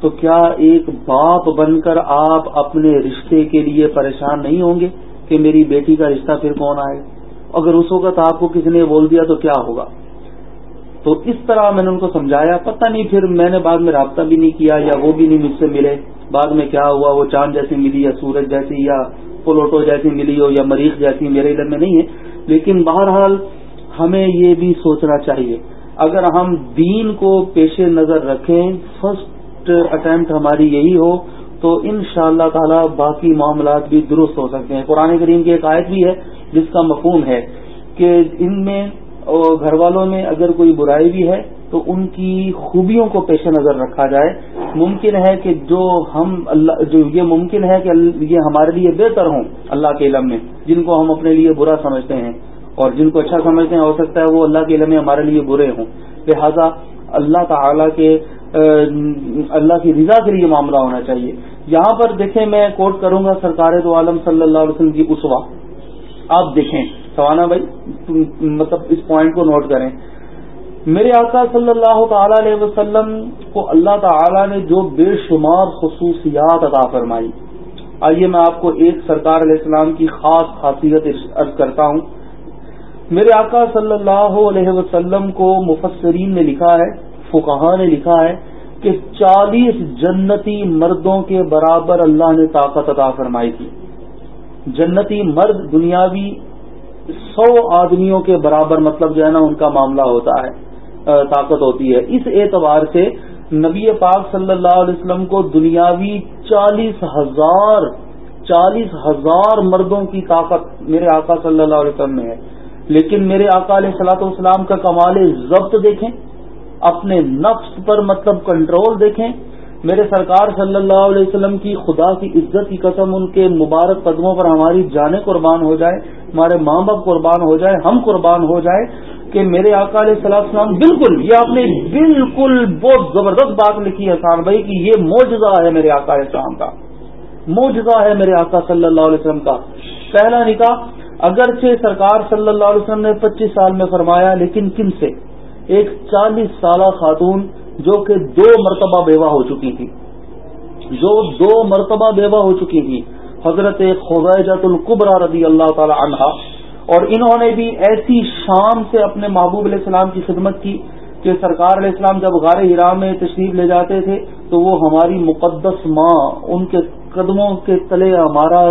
تو کیا ایک باپ بن کر آپ اپنے رشتے کے لیے پریشان نہیں ہوں گے کہ میری بیٹی کا رشتہ پھر کون آئے؟ اگر اس وقت آپ کو کسی نے بول دیا تو کیا ہوگا؟ تو اس طرح میں نے ان کو سمجھایا، پتہ نہیں پھر میں نے بعد میں رابطہ بھی نہیں کیا یا وہ بھی نہیں مجھ سے ملے۔ بعد میں کیا ہوا، وہ چاند جیسی ملی یا سورج جیسی یا پولوٹو جیسی ملی ہو یا مریخ جیسی، میرے علم میں نہیں ہے۔ لیکن بہرحال ہمیں یہ بھی سوچنا چاہیے اگر ہم دین کو پیش نظر رکھیں فرسٹ اٹمپٹ ہماری یہی ہو، تو ان شاء اللہ تعالی باقی معاملات بھی درست ہو سکتے ہیں۔ قرآن کریم کی ایک آیت بھی ہے، جس کا مفہوم ہے کہ ان میں گھر والوں میں اگر کوئی برائی بھی ہے، تو ان کی خوبیوں کو پیش نظر رکھا جائے۔ ممکن ہے کہ جو ہم اللہ، جو یہ ممکن ہے کہ یہ ہمارے لیے بہتر ہوں اللہ کے علم میں، جن کو ہم اپنے لیے برا سمجھتے ہیں۔ اور جن کو اچھا سمجھتے ہیں، ہو سکتا ہے وہ اللہ کے علم ہمارے لیے برے ہوں۔ لہذا اللہ تعالی کے اللہ کی رضا کے لیے معاملہ ہونا چاہیے۔ یہاں پر دیکھیں، میں کوٹ کروں گا سرکار تو عالم صلی اللہ علیہ وسلم کی اسوا آپ دیکھیں، سوانا بھائی مطلب اس پوائنٹ کو نوٹ کریں۔ میرے آقا صلی اللہ تعالی علیہ وسلم کو اللہ تعالی نے جو بے شمار خصوصیات عطا فرمائی۔ آئیے، میں آپ کو ایک سرکار علیہ السلام کی خاص خاصیت ارض کرتا ہوں۔ میرے آقا صلی اللہ علیہ وسلم کو مفسرین نے لکھا ہے فکہ نے لکھا ہے کہ چالیس جنتی مردوں کے برابر اللہ نے طاقت عطا فرمائی تھی۔ جنتی مرد دنیاوی سو آدمیوں کے برابر مطلب جو ہے نا، ان کا معاملہ ہوتا ہے طاقت ہوتی ہے۔ اس اعتبار سے نبی پاک صلی اللہ علیہ وسلم کو دنیاوی چالیس ہزار چالیس ہزار مردوں کی طاقت میرے آقا صلی اللہ علیہ وسلم میں ہے۔ لیکن میرے آقا علیہ سلاۃ والسلام کا کمال ضبط دیکھیں، اپنے نفس پر مطلب کنٹرول دیکھیں۔ میرے سرکار صلی اللہ علیہ وسلم کی خدا کی عزت کی قسم ان کے مبارک قدموں پر ہماری جانیں قربان ہو جائے، ہمارے ماں باپ قربان ہو جائے، ہم قربان ہو جائے کہ میرے آقا علیہ السلام السلام بالکل، یہ آپ نے بالکل بہت زبردست بات لکھی ہے حسان بھائی کہ یہ موجزہ ہے میرے آقا علیہ السلام کا۔ موجزہ ہے میرے آقا صلی اللہ علیہ وسلم کا۔ پہلا نکاح اگرچہ سرکار صلی اللہ علیہ وسلم نے پچیس سال میں فرمایا، لیکن کن سے؟ ایک چالیس سالہ خاتون جو کہ دو مرتبہ بیوہ ہو چکی تھی۔ جو دو مرتبہ بیوہ ہو چکی تھی، حضرت خزیجت القبرا رضی اللہ تعالی عنہا اور انہوں نے بھی ایسی شام سے اپنے محبوب علیہ السلام کی خدمت کی کہ سرکار علیہ السلام جب غار ہرا میں تشریف لے جاتے تھے تو وہ ہماری مقدس ماں، ان کے قدموں کے تلے ہمارا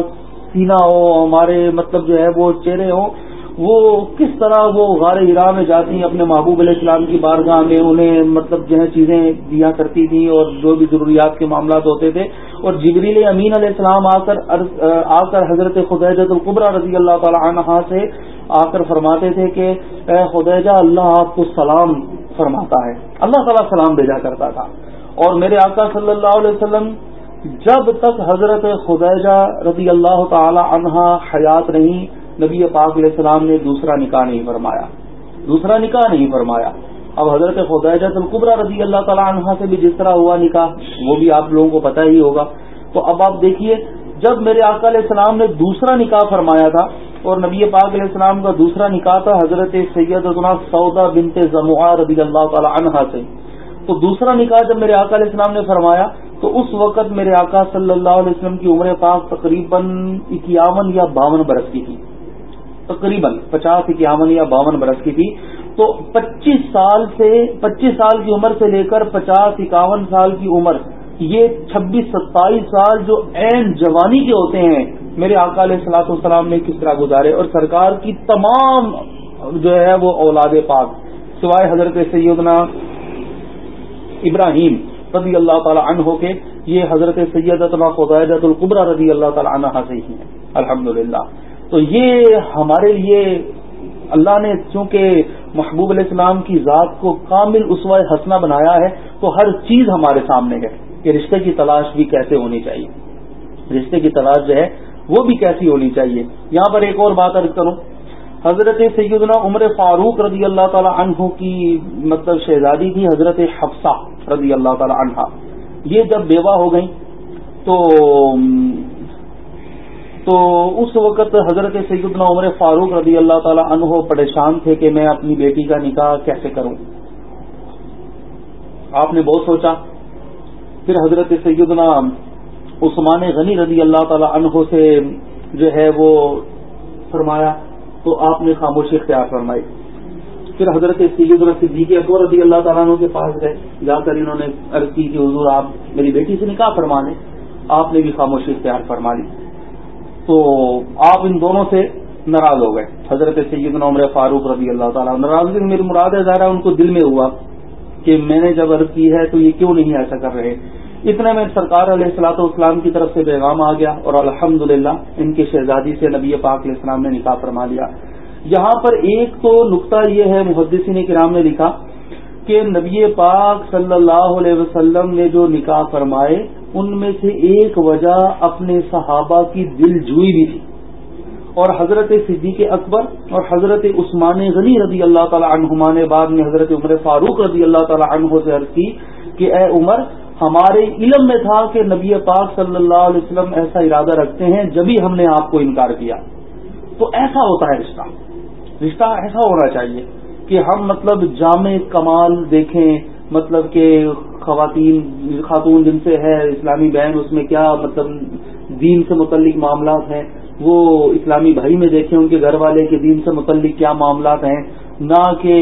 سینا ہو، ہمارے مطلب جو ہے وہ چہرے ہوں، وہ کس طرح وہ غار ہرا میں جاتی ہیں، اپنے محبوب علیہ السلام کی بارگاہ میں انہیں مطلب جو ہے چیزیں دیا کرتی تھیں اور جو بھی ضروریات کے معاملات ہوتے تھے۔ اور جبریل امین علیہ السلام آ کر آ کر حضرت خدیجت القبرہ رضی اللہ تعالی عنہ سے آ کر فرماتے تھے کہ، اے خدیجہ، اللہ آپ کو سلام فرماتا ہے۔ اللہ تعالیٰ سلام بھیجا کرتا تھا۔ اور میرے آقا صلی اللہ علیہ وسلم جب تک حضرت خدیجہ رضی اللہ تعالی عنہ حیات نہیں، نبی پاک علیہ السلام نے دوسرا نکاح نہیں فرمایا۔ دوسرا نکاح نہیں فرمایا۔ اب حضرت خدیجہ القبرہ رضی اللہ تعالی عنہ سے بھی جس طرح ہوا نکاح، وہ بھی آپ لوگوں کو پتہ ہی ہوگا۔ تو اب آپ دیکھیے، جب میرے آقا علیہ السلام نے دوسرا نکاح فرمایا تھا اور نبی پاک علیہ السلام کا دوسرا نکاح تھا حضرت سید سودا بنت زمعہ رضی اللہ تعالی عنہ سے تو دوسرا نکاح جب میرے آقا علیہ السلام نے فرمایا، تو اس وقت میرے آقا صلی اللہ علیہ وسلم کی عمر پاک تقریباً اکیاون یا باون برس کی تھی۔ تقریباً پچاس، اکیاون یا باون برس کی تھی۔ تو پچیس سال سے، پچیس سال کی عمر سے لے کر پچاس، اکاون سال کی عمر، یہ چھبیس، ستائیس سال جو عین جوانی کے ہوتے ہیں، میرے آقا علیہ السلاط والسلام نے کس طرح گزارے۔ اور سرکار کی تمام جو ہے وہ اولاد پاک، سوائے حضرت سیدنا ابراہیم رضی اللہ تعالی عنہ ہو کے، یہ حضرت سید خدایت القبرہ رضی اللہ تعالی عنہ سے ہی ہیں، الحمدللہ۔ تو یہ ہمارے لیے اللہ نے چونکہ محبوب علیہ السلام کی ذات کو کامل اسوہ حسنہ بنایا ہے، تو ہر چیز ہمارے سامنے ہے کہ رشتے کی تلاش بھی کیسے ہونی چاہیے۔ رشتے کی تلاش جو ہے، وہ بھی کیسی ہونی چاہیے۔ یہاں پر ایک اور بات ارد کروں۔ حضرت سیدنا عمر فاروق رضی اللہ تعالی عنہ کی مطلب شہزادی تھی، حضرت حفصہ۔ رضی اللہ تعالی عنہ یہ جب بیوہ ہو گئی تو تو اس وقت حضرت سیدنا عمر فاروق رضی اللہ تعالی عنہ پریشان تھے کہ میں اپنی بیٹی کا نکاح کیسے کروں۔ آپ نے بہت سوچا۔ پھر حضرت سیدنا عثمان غنی رضی اللہ تعالی عنہ سے جو ہے وہ فرمایا، تو آپ نے خاموشی اختیار فرمائی۔ پھر حضرت سیدنا صدیق اکبر رضی اللہ تعالیٰ عنہ کے پاس گئے۔ جا کر انہوں نے عرض کی کہ حضور آپ میری بیٹی سے نکاح فرمانے آپ نے بھی خاموشی اختیار فرما لی۔ تو آپ ان دونوں سے ناراض ہو گئے۔ حضرت سیدنا عمر فاروق رضی اللہ تعالیٰ ناراضگی میری مراد ہے ظاہرہ ان کو دل میں ہوا کہ میں نے جب عرض کی ہے تو یہ کیوں نہیں ایسا کر رہے۔ اتنے میں سرکار علیہ السلاط والسلام کی طرف سے پیغام آ گیا اور الحمد ان کی شہزادی سے نبی پاک علیہ السلام نے نکاح فرما لیا۔ یہاں پر ایک تو نقطہ یہ ہے، محدثین کرام نے لکھا کہ نبی پاک صلی اللہ علیہ وسلم نے جو نکاح فرمائے، ان میں سے ایک وجہ اپنے صحابہ کی دل جوئی بھی تھی۔ اور حضرت صدیق اکبر اور حضرت عثمان غنی رضی اللہ تعالی عنہما نے بعد میں حضرت عمر فاروق رضی اللہ تعالی عنہ سے عرض کی کہ اے عمر، ہمارے علم میں تھا کہ نبی پاک صلی اللہ علیہ وسلم ایسا ارادہ رکھتے ہیں جبھی ہم نے آپ کو انکار کیا۔ تو ایسا ہوتا ہے رشتہ۔ رشتہ ایسا ہونا چاہیے کہ ہم مطلب جامع کمال دیکھیں مطلب کہ خواتین، خاتون جن سے ہے، اسلامی بہن اس میں کیا مطلب دین سے متعلق معاملات ہیں، وہ اسلامی بھائی میں دیکھیں ان کے گھر والے کے دین سے متعلق کیا معاملات ہیں، نہ کہ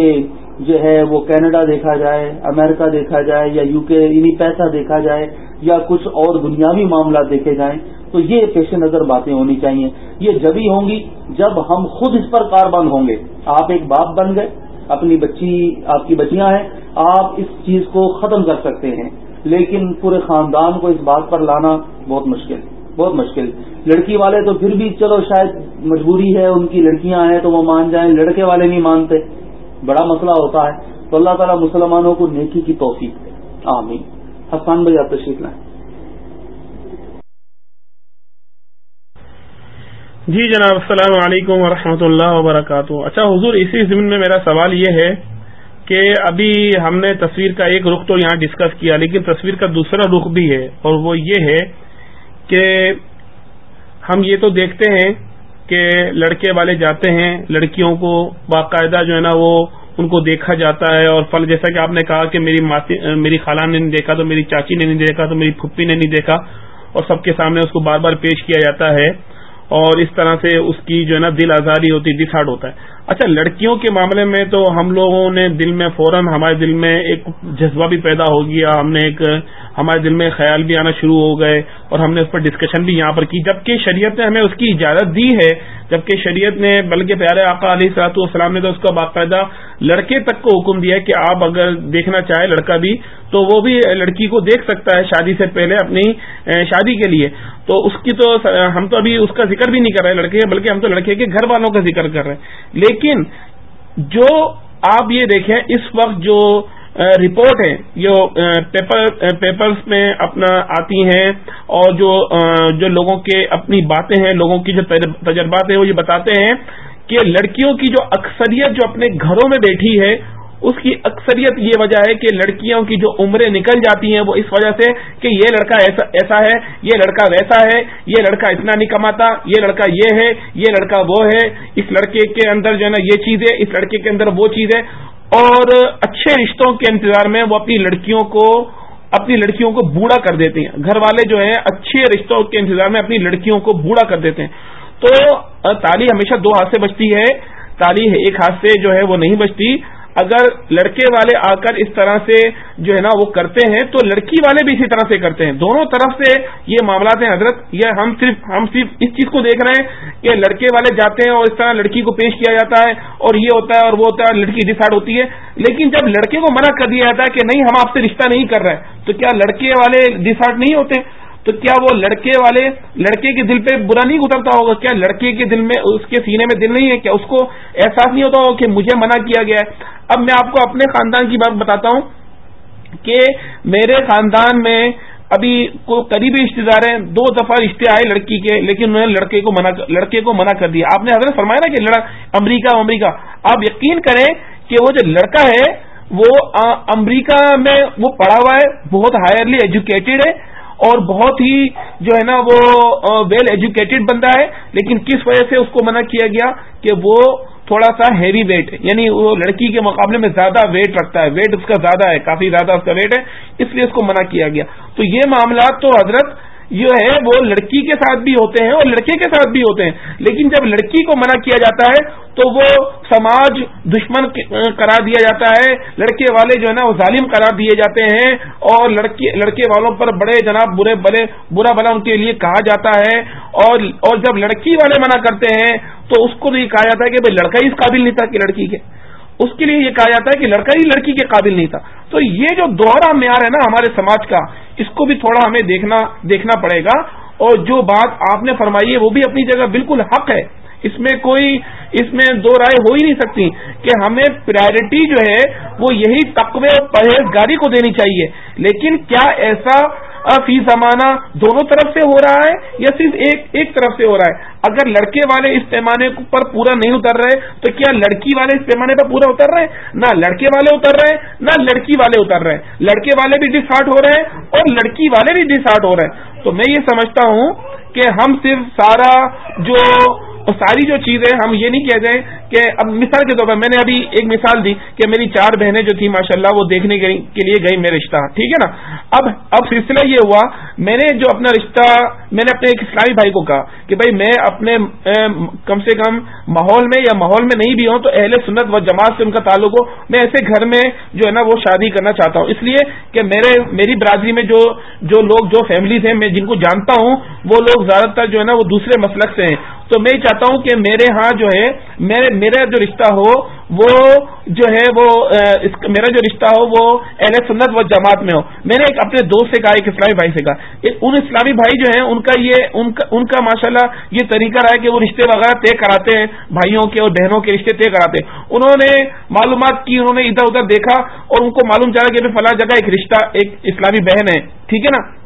جو ہے وہ کینیڈا دیکھا جائے، امریکہ دیکھا جائے یا یو کے یعنی پیسہ دیکھا جائے یا کچھ اور دنیاوی معاملات دیکھے جائیں، تو یہ پیش نظر باتیں ہونی چاہیے۔ یہ جبھی ہوں گی، جب ہم خود اس پر کاربند ہوں گے۔ آپ ایک باپ بن گئے، اپنی بچی، آپ کی بچیاں ہیں، آپ اس چیز کو ختم کر سکتے ہیں۔ لیکن پورے خاندان کو اس بات پر لانا بہت مشکل بہت مشکل۔ لڑکی والے تو پھر بھی چلو شاید مجبوری ہے، ان کی لڑکیاں ہیں تو وہ مان جائیں، لڑکے والے نہیں مانتے۔ بڑا مسئلہ ہوتا ہے۔ تو اللہ تعالیٰ مسلمانوں کو نیکی کی توفیق دے۔ آمین۔ حسان بھائی، آپ تشریف لائیں۔ جی جناب، السلام علیکم ورحمۃ اللہ وبرکاتہ۔ اچھا حضور، اسی ضمن میں میرا سوال یہ ہے کہ ابھی ہم نے تصویر کا ایک رخ تو یہاں ڈسکس کیا، لیکن تصویر کا دوسرا رخ بھی ہے۔ اور وہ یہ ہے کہ ہم یہ تو دیکھتے ہیں کہ لڑکے والے جاتے ہیں، لڑکیوں کو باقاعدہ جو ہے نا وہ ان کو دیکھا جاتا ہے اور فل جیسا کہ آپ نے کہا کہ میری میری خالہ نے نہیں دیکھا تو میری چاچی نے نہیں دیکھا تو میری پھپھی نے نہیں دیکھا اور سب کے سامنے اس کو بار بار پیش کیا جاتا ہے اور اس طرح سے اس کی جو ہے نا دل آزاری ہوتی ہے ڈسارڈ ہوتا ہے۔ اچھا لڑکیوں کے معاملے میں تو ہم لوگوں نے دل میں فوراً ہمارے دل میں ایک جذبہ بھی پیدا ہو گیا۔ ہم نے ایک ہمارے دل میں خیال بھی آنا شروع ہو گئے اور ہم نے اس پر ڈسکشن بھی یہاں پر کی۔ جبکہ شریعت نے ہمیں اس کی اجازت دی ہے جبکہ شریعت نے بلکہ پیارے آقا علیہ سلاط والسلام نے تو اس کا باقاعدہ لڑکے تک کو حکم دیا کہ آپ اگر دیکھنا چاہے لڑکا بھی، تو وہ بھی لڑکی کو دیکھ سکتا ہے شادی سے پہلے اپنی شادی کے لیے۔ تو اس کی تو، ہم تو ابھی اس کا ذکر بھی نہیں کر رہے لڑکے، بلکہ ہم تو لڑکے کے گھر والوں کا ذکر کر رہے ہیں۔ لیکن جو آپ یہ دیکھیں، اس وقت جو رپورٹ ہے جو پیپر پیپرز میں اپنا آتی ہیں اور جو جو لوگوں کے اپنی باتیں ہیں، لوگوں کی جو تجربات ہیں، وہ یہ بتاتے ہیں کہ لڑکیوں کی جو اکثریت جو اپنے گھروں میں بیٹھی ہے، اس کی اکثریت یہ وجہ ہے کہ لڑکیوں کی جو عمریں نکل جاتی ہیں، وہ اس وجہ سے کہ یہ لڑکا ایسا ایسا ہے، یہ لڑکا ویسا ہے، یہ لڑکا اتنا نہیں کماتا، یہ لڑکا یہ ہے، یہ لڑکا وہ ہے، اس لڑکے کے اندر جو ہے نا یہ چیز ہے اس لڑکے کے اندر وہ چیز ہے اور اچھے رشتوں کے انتظار میں وہ اپنی لڑکیوں کو اپنی لڑکیوں کو بوڑھا کر دیتے ہیں۔ گھر والے جو ہیں، اچھے رشتوں کے انتظار میں اپنی لڑکیوں کو بوڑھا کر دیتے ہیں۔ تو، تالی ہمیشہ دو ہاتھ سے بچتی ہے۔ تالی ایک ہاتھ سے جو ہے وہ نہیں بچتی۔ اگر لڑکے والے آ کر اس طرح سے جو ہے نا وہ کرتے ہیں، تو لڑکی والے بھی اسی طرح سے کرتے ہیں۔ دونوں طرف سے یہ معاملات ہیں حضرت۔ یہ ہم صرف ہم صرف اس چیز کو دیکھ رہے ہیں کہ لڑکے والے جاتے ہیں اور اس طرح لڑکی کو پیش کیا جاتا ہے اور یہ ہوتا ہے اور وہ ہوتا ہے لڑکی ڈسائڈ ہوتی ہے۔ لیکن جب لڑکے کو منع کر دیا جاتا ہے کہ نہیں، ہم آپ سے رشتہ نہیں کر رہے، تو کیا لڑکے والے ڈسائڈ نہیں ہوتے؟ تو کیا وہ لڑکے والے لڑکے کے دل پہ برا نہیں اترتا ہوگا؟ کیا لڑکے کے دل میں اس کے سینے میں دل نہیں ہے؟ کیا اس کو احساس نہیں ہوتا ہوگا کہ مجھے منع کیا گیا ہے؟ اب میں آپ کو اپنے خاندان کی بات بتاتا ہوں کہ میرے خاندان میں ابھی کو قریبی رشتے دار ہیں، دو دفعہ رشتے آئے لڑکی کے، لیکن انہوں نے لڑکے کو منع، لڑکے کو منع کر دیا۔ آپ نے حضرت فرمایا نا کہ لڑا امریکہ امریکہ۔ آپ یقین کریں کہ وہ جو لڑکا ہے، وہ امریکہ میں وہ پڑھا ہوا ہے، بہت ہائرلی ایجوکیٹڈ ہے۔ اور بہت ہی جو ہے نا وہ ویل ایجوکیٹڈ بندہ ہے، لیکن کس وجہ سے اس کو منع کیا گیا کہ وہ تھوڑا سا ہیوی ویٹ یعنی وہ لڑکی کے مقابلے میں زیادہ ویٹ رکھتا ہے ویٹ اس کا زیادہ ہے، کافی زیادہ اس کا ویٹ ہے، اس لیے اس کو منع کیا گیا۔ تو یہ معاملات تو حضرت جو ہے وہ لڑکی کے ساتھ بھی ہوتے ہیں اور لڑکے کے ساتھ بھی ہوتے ہیں۔ لیکن جب لڑکی کو منع کیا جاتا ہے تو وہ سماج دشمن قرار دیا جاتا ہے۔ لڑکے والے جو ہے نا، وہ ظالم قرار دیے جاتے ہیں اور لڑکے لڑکے والوں پر بڑے جناب برے بڑے برا بلا ان کے لیے کہا جاتا ہے۔ اور اور جب لڑکی والے منع کرتے ہیں تو اس کو یہ کہا جاتا ہے کہ بھائی، لڑکا ہی اس قابل نہیں تھا کہ لڑکی کے۔ اس کے لیے یہ کہا جاتا ہے کہ لڑکا ہی لڑکی کے قابل نہیں تھا۔ تو یہ جو دوہرا معیار ہے نا ہمارے سماج کا اس کو بھی تھوڑا ہمیں دیکھنا دیکھنا پڑے گا اور جو بات آپ نے فرمائی ہے وہ بھی اپنی جگہ بالکل حق ہے اس میں کوئی اس میں دو رائے ہو ہی نہیں سکتی کہ ہمیں پرائرٹی جو ہے وہ یہی تقوی پرہیزگاری کو دینی چاہیے لیکن کیا ایسا فی زمانہ دونوں طرف سے ہو رہا ہے یا صرف ایک ایک طرف سے ہو رہا ہے؟ اگر لڑکے والے اس پیمانے پر پورا نہیں اتر رہے، تو کیا لڑکی والے اس پیمانے پر پورا اتر رہے؟ ہیں نہ لڑکے والے اتر رہے ہیں نہ لڑکی والے اتر رہے۔ ہیں لڑکے والے بھی ڈس ہو رہے ہیں اور لڑکی والے بھی ڈس ہو رہے۔ ہیں تو میں یہ سمجھتا ہوں کہ ہم صرف سارا جو اور ساری جو چیزیں ہم یہ نہیں کہتے کہ اب مثال کے طور پر میں نے ابھی ایک مثال دی کہ میری چار بہنیں جو تھیں ماشاء اللہ وہ دیکھنے کے لیے گئی میرے رشتہ۔ ٹھیک ہے نا؟ اب اب سلسلہ یہ ہوا، میں نے جو اپنا رشتہ میں نے اپنے ایک اسلامی بھائی کو کہا کہ بھائی میں اپنے کم سے کم ماحول میں یا ماحول میں نہیں بھی ہوں تو اہل سنت و جماعت سے ان کا تعلق ہو۔ میں ایسے گھر میں جو ہے نا وہ شادی کرنا چاہتا ہوں۔ اس لیے کہ میرے میری برادری میں جو جو لوگ جو فیملیز ہیں، میں جن کو جانتا ہوں، وہ لوگ زیادہ تر جو ہے نا وہ دوسرے مسلک سے ہیں۔ تو میں چاہتا ہوں کہ میرے ہاں جو ہے، میرے میرا جو رشتہ ہو، وہ جو ہے، وہ میرا جو رشتہ ہو، وہ اہل سنت و جماعت میں ہو۔ میں نے ایک اپنے دوست سے کہا، ایک اسلامی بھائی سے کہا۔ ان اسلامی بھائی جو ہیں، ان کا یہ ان کا ماشاء اللہ یہ طریقہ رہا ہے کہ وہ رشتے وغیرہ طے کراتے ہیں، بھائیوں کے اور بہنوں کے رشتے طے کراتے ہیں۔ انہوں نے معلومات کی، انہوں نے ادھر ادھر دیکھا اور ان کو معلوم چلا کہ فلاں جگہ ایک رشتہ، ایک اسلامی بہن ہے۔ ٹھیک ہے نا؟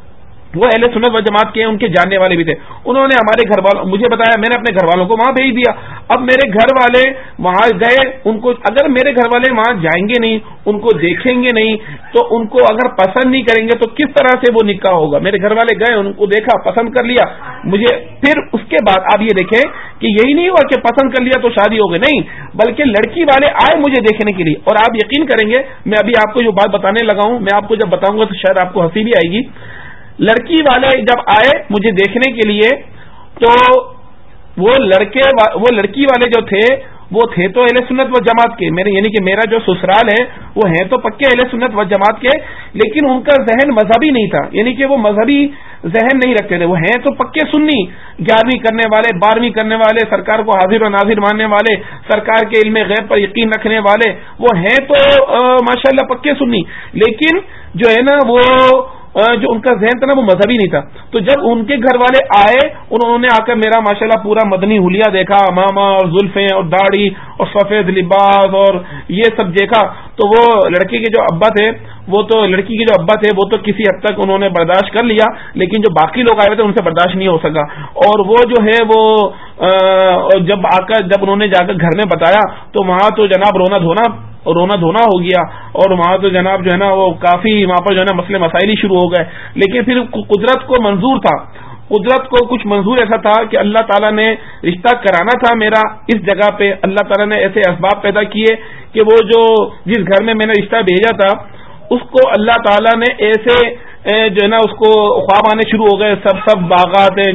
وہ اہل سنت و جماعت کے ان کے جاننے والے بھی تھے۔ انہوں نے ہمارے گھر والوں مجھے بتایا، میں نے اپنے گھر والوں کو وہاں بھیج دیا۔ اب میرے گھر والے وہاں گئے، ان کو اگر میرے گھر والے وہاں جائیں گے نہیں، ان کو دیکھیں گے نہیں، تو ان کو اگر پسند نہیں کریں گے تو کس طرح سے وہ نکاح ہوگا؟ میرے گھر والے گئے، ان کو دیکھا، پسند کر لیا۔ مجھے پھر اس کے بعد آپ یہ دیکھیں کہ یہی نہیں ہوا کہ پسند کر لیا تو شادی ہو گئی۔ نہیں، بلکہ لڑکی والے آئے مجھے دیکھنے کے لیے۔ اور آپ یقین کریں گے، میں ابھی آپ کو جو بات بتانے لگا ہوں، میں آپ کو جب بتاؤں گا تو شاید آپ کو ہنسی بھی آئے گی۔ لڑکی والے جب آئے مجھے دیکھنے کے لیے، تو وہ لڑکے وہ لڑکی والے جو تھے، وہ تھے تو اہل سنت و جماعت کے۔ میرے یعنی کہ میرا جو سسرال ہے، وہ ہیں تو پکے اہل سنت و جماعت کے، لیکن ان کا ذہن مذہبی نہیں تھا۔ یعنی کہ وہ مذہبی ذہن نہیں رکھتے تھے۔ وہ ہیں تو پکے سنی، گیارہویں کرنے والے، بارہویں کرنے والے، سرکار کو حاضر و ناظر ماننے والے، سرکار کے علم غیب پر یقین رکھنے والے۔ وہ ہیں تو ماشاء اللہ پکے سنی۔ لیکن جو ہے نا، وہ جو ان کا ذہن تھا نا، وہ مذہبی نہیں تھا۔ تو جب ان کے گھر والے آئے، انہوں نے آ کر میرا ماشاءاللہ پورا مدنی ہولیا دیکھا، ماما اور زلفیں اور داڑھی اور سفید لباس اور یہ سب دیکھا۔ تو وہ لڑکی کے جو ابا تھے وہ تو لڑکی کے جو ابا تھے، وہ تو کسی حد تک انہوں نے برداشت کر لیا، لیکن جو باقی لوگ آئے ہوئے تھے، ان سے برداشت نہیں ہو سکا۔ اور وہ جو ہے، وہ جب آ کر، جب انہوں نے جا کر گھر میں بتایا، تو وہاں تو جناب رونا دھونا رونا دھونا ہو گیا۔ اور وہاں تو جناب جو ہے نا، وہ کافی وہاں پر جو ہے نا مسئلے مسائل ہی شروع ہو گئے۔ لیکن پھر قدرت کو منظور تھا۔ قدرت کو کچھ منظور ایسا تھا کہ اللہ تعالیٰ نے رشتہ کرانا تھا میرا اس جگہ پہ۔ اللہ تعالیٰ نے ایسے اسباب پیدا کیے کہ وہ جو جس گھر میں میں نے رشتہ بھیجا تھا اس کو اللہ تعالیٰ نے ایسے جو ہے نا، اس کو خواب آنے شروع ہو گئے، سب سب باغات ہیں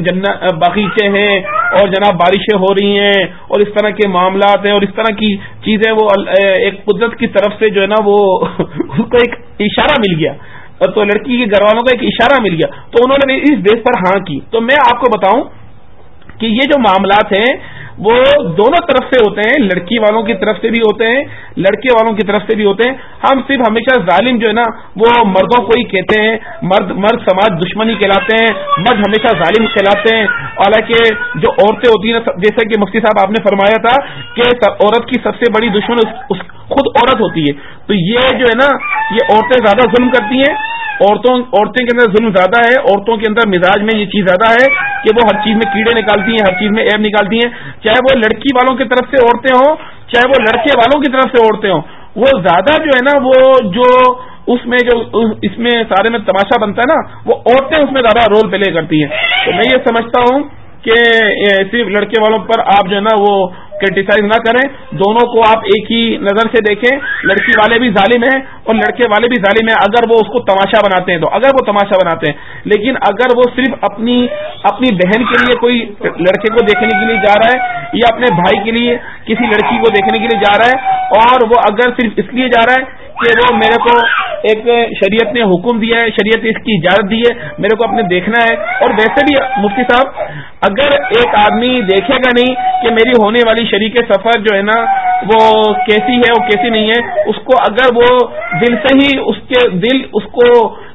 باغیچے ہیں، اور جناب بارشیں ہو رہی ہیں، اور اس طرح کے معاملات ہیں، اور اس طرح کی چیزیں وہ ایک قدرت کی طرف سے جو ہے نا، وہ اس کو ایک اشارہ مل گیا۔ تو لڑکی کے گھر والوں کا ایک اشارہ مل گیا۔ تو انہوں نے اس دیش پر ہاں کی۔ تو میں آپ کو بتاؤں کہ یہ جو معاملات ہیں، وہ دونوں طرف سے ہوتے ہیں، لڑکی والوں کی طرف سے بھی ہوتے ہیں، لڑکے والوں کی طرف سے بھی ہوتے ہیں۔ ہم صرف ہمیشہ ظالم جو ہے نا، وہ مردوں کو ہی کہتے ہیں۔ مرد مرد سماج دشمنی کہلاتے ہیں، مرد ہمیشہ ظالم کہلاتے ہیں۔ حالانکہ جو عورتیں ہوتی ہیں جیسا کہ مفتی صاحب آپ نے فرمایا تھا کہ عورت کی سب سے بڑی دشمن خود عورت ہوتی ہے۔ تو یہ جو ہے نا، یہ عورتیں زیادہ ظلم کرتی ہیں۔ عورتوں عورتوں کے اندر ظلم زیادہ ہے۔ عورتوں کے اندر مزاج میں یہ چیز زیادہ ہے کہ وہ ہر چیز میں کیڑے نکالتی ہیں، ہر چیز میں ایب نکالتی ہیں۔ چاہے وہ لڑکی والوں کی طرف سے عورتیں ہوں، چاہے وہ لڑکے والوں کی طرف سے عورتیں ہوں۔ وہ زیادہ جو ہے نا، وہ جو اس میں جو اس میں سارے میں تماشا بنتا ہے نا، وہ عورتیں اس میں زیادہ رول پلے کرتی ہیں۔ تو میں یہ سمجھتا ہوں کہ صرف لڑکے والوں پر آپ جو ہے نا وہ کرٹیسائز نہ کریں، دونوں کو آپ ایک ہی نظر سے دیکھیں۔ لڑکی والے بھی ظالم ہیں اور لڑکے والے بھی ظالم ہیں، اگر وہ اس کو تماشا بناتے ہیں تو۔ اگر وہ تماشا بناتے ہیں، لیکن اگر وہ صرف اپنی اپنی بہن کے لیے کوئی لڑکے کو دیکھنے کے لیے جا رہا ہے یا اپنے بھائی کے لیے کسی لڑکی کو دیکھنے کے لیے جا رہا ہے اور وہ اگر صرف اس لیے جا رہا ہے کہ وہ میرے کو ایک شریعت نے حکم دیا ہے، شریعت اس کی اجازت دی ہے، میرے کو اپنے دیکھنا ہے۔ اور ویسے بھی مفتی صاحب، اگر ایک آدمی دیکھے گا نہیں کہ میری ہونے والی شریک سفر جو ہے نا، وہ کیسی ہے وہ کیسی نہیں ہے، اس کو اگر وہ دل سے ہی اس کے دل اس کو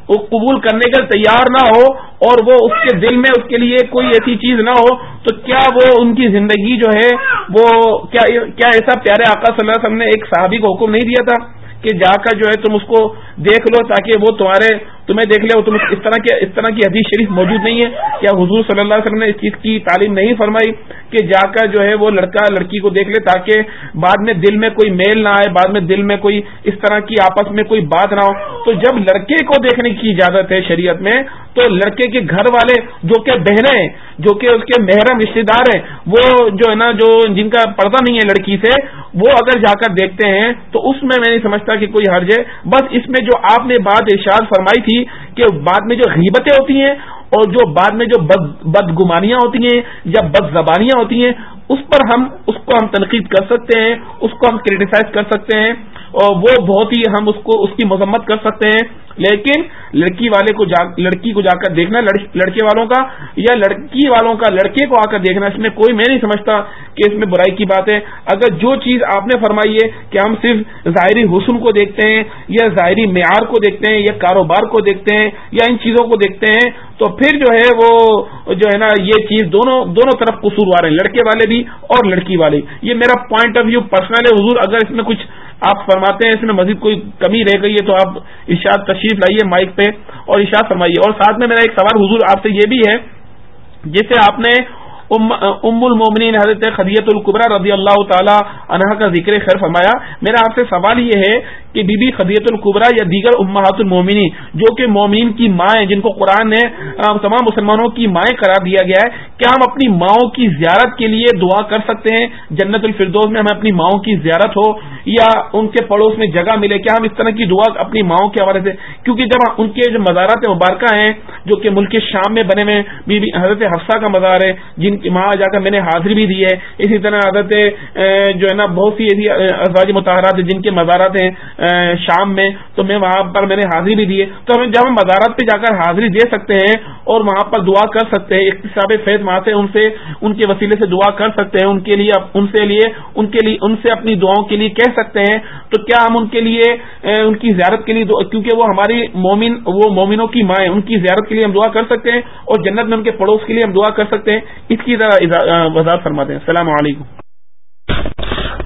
قبول کرنے کا تیار نہ ہو اور وہ اس کے دل میں اس کے لیے کوئی ایسی چیز نہ ہو، تو کیا وہ ان کی زندگی جو ہے، وہ کیا ایسا پیارے آقا صلی اللہ علیہ وسلم نے ایک صحابی کو حکم نہیں دیا تھا؟ کہ جا کر جو ہے تم اس کو دیکھ لو تاکہ وہ تمہارے تمہیں دیکھ لے تم اس طرح کے اس طرح کی حدیث شریف موجود نہیں ہے۔ کیا حضور صلی اللہ علیہ وسلم نے اس چیز کی تعلیم نہیں فرمائی کہ جا کر جو ہے وہ لڑکا لڑکی کو دیکھ لے تاکہ بعد میں دل میں کوئی میل نہ آئے، بعد میں دل میں کوئی اس طرح کی آپس میں کوئی بات نہ ہو۔ تو جب لڑکے کو دیکھنے کی اجازت ہے شریعت میں، تو لڑکے کے گھر والے جو کہ بہنیں ہیں، جو کہ اس کے محرم رشتے دار ہیں، وہ جو ہے نا، جو جن کا پردہ نہیں ہے لڑکی سے، وہ اگر جا کر دیکھتے ہیں تو اس میں میں نہیں سمجھتا کہ کوئی حرج ہے۔ بس اس میں جو آپ نے بات ارشاد فرمائی تھی کہ بعد میں جو غیبتیں ہوتی ہیں اور جو بعد میں جو بد بدگمانیاں ہوتی ہیں یا بد زبانیاں ہوتی ہیں اس پر ہم، اس کو ہم تنقید کر سکتے ہیں، اس کو ہم کریٹیسائز کر سکتے ہیں، اور وہ بہت ہی ہم اس کو، اس کی مذمت کر سکتے ہیں۔ لیکن لڑکی والے کو جا، لڑکی کو جا کر دیکھنا لڑکے والوں کا، یا لڑکی والوں کا، لڑکے کو آ کر دیکھنا، اس میں کوئی میں نہیں سمجھتا کہ اس میں برائی کی بات ہے۔ اگر جو چیز آپ نے فرمائی ہے کہ ہم صرف ظاہری حسن کو دیکھتے ہیں، یا ظاہری معیار کو دیکھتے ہیں، یا کاروبار کو دیکھتے ہیں، یا ان چیزوں کو دیکھتے ہیں، تو پھر جو ہے وہ، جو ہے نا، یہ چیز دونوں دونوں طرف قصوروار ہیں لڑکے والے بھی اور لڑکی والے یہ میرا پوائنٹ آف ویو پرسنل ہے۔ حضور، اگر اس میں کچھ آپ فرماتے ہیں، اس میں مزید کوئی کمی رہ گئی ہے تو آپ ارشاد تشریف لائیے مائک پہ اور ارشاد فرمائیے۔ اور ساتھ میں میرا ایک سوال حضور آپ سے یہ بھی ہے، جیسے آپ نے ام المومنین حضرت خدیت القبرا رضی اللہ تعالی عنہ کا ذکر خیر فرمایا۔ میرا آپ سے سوال یہ ہے کہ بی بی خدیت القبرا یا دیگر امہات المومنی جو کہ مومنین کی مائیں، جن کو قرآن نے تمام مسلمانوں کی مائیں قرار دیا گیا ہے، کیا ہم اپنی ماؤں کی زیارت کے لیے دعا کر سکتے ہیں؟ جنت الفردوز میں ہمیں اپنی ماؤں کی زیارت ہو یا ان کے پڑوس میں جگہ ملے، کیا ہم اس طرح کی دعا اپنی ماؤں کے حوالے سے؟ کیونکہ جب ہاں، ان کے جو مزارات مبارکہ ہیں، جو کہ ملک شام میں بنے ہوئے بی بی حضرت حفصہ کا مزار ہے، جن کی وہاں جا کر میں نے حاضری بھی دی ہے، اسی طرح حضرت جو ہے نا، بہت سی ایسی ازواج متحرات جن کے مزارات ہیں شام میں تو میں وہاں پر میں نے حاضری بھی دی ہے۔ تو ہم جب ہم مزارات پہ جا کر حاضری دے سکتے ہیں اور وہاں پر دعا کر سکتے ہیں اقتصاب فیض وہاں سے ان سے، ان کے وسیلے سے دعا کر سکتے ہیں، ان کے لیے، ان سے لیے، ان کے لیے، ان سے اپنی دعاؤں کے لیے کہہ سکتے ہیں۔ تو کیا ہم ان کے لیے ان کی زیارت کے لیے کیونکہ وہ ہماری مومن، وہ مومنوں کی مائیں ان کی زیارت کے لیے ہم دعا کر سکتے ہیں اور جنت میں ان کے پڑوس کے لیے ہم دعا کر سکتے ہیں۔ اس کی ذرا وضاحت فرماتے ہیں۔ السلام علیکم۔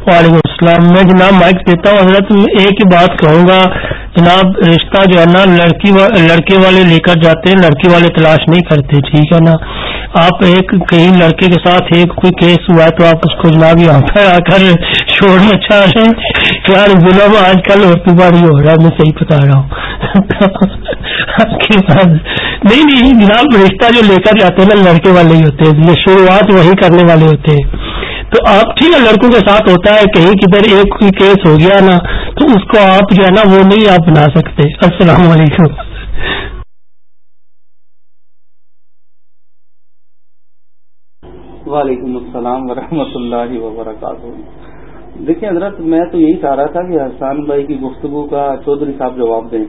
وعلیکم السلام میں، جناب مائک دیتا ہوں، حضرت ایک ہی بات کہوں گا۔ جناب، رشتہ جو ہے نا، لڑکی لڑکے والے لے کر جاتے ہیں، لڑکی والے تلاش نہیں کرتے، ٹھیک ہے نا؟ آپ ایک، کہیں لڑکے کے ساتھ ایک کوئی کیس ہوا ہے تو آپ اس کو جناب یہاں پر آ کر چھوڑنا چاہ رہے ہیں یار ظلم آج کل ہوتی باری ہو رہا ہے، میں صحیح بتا رہا ہوں۔ نہیں نہیں، جناب، رشتہ جو لے کر جاتے ہیں نا، لڑکے والے ہی ہوتے ہیں شروعات وہی کرنے والے ہوتے ہیں۔ تو آپ ٹھیک ہے، لڑکوں کے ساتھ ہوتا ہے، کہیں کدھر ایک کوئی کیس ہو گیا نا، تو اس کو آپ جو ہے نا، وہ نہیں آپ بنا سکتے۔ السلام علیکم۔ وعلیکم السلام ورحمۃ اللہ وبرکاتہ۔ دیکھیں حضرت، میں تو یہی چاہ رہا تھا کہ حسان بھائی کی گفتگو کا چودھری صاحب جواب دیں۔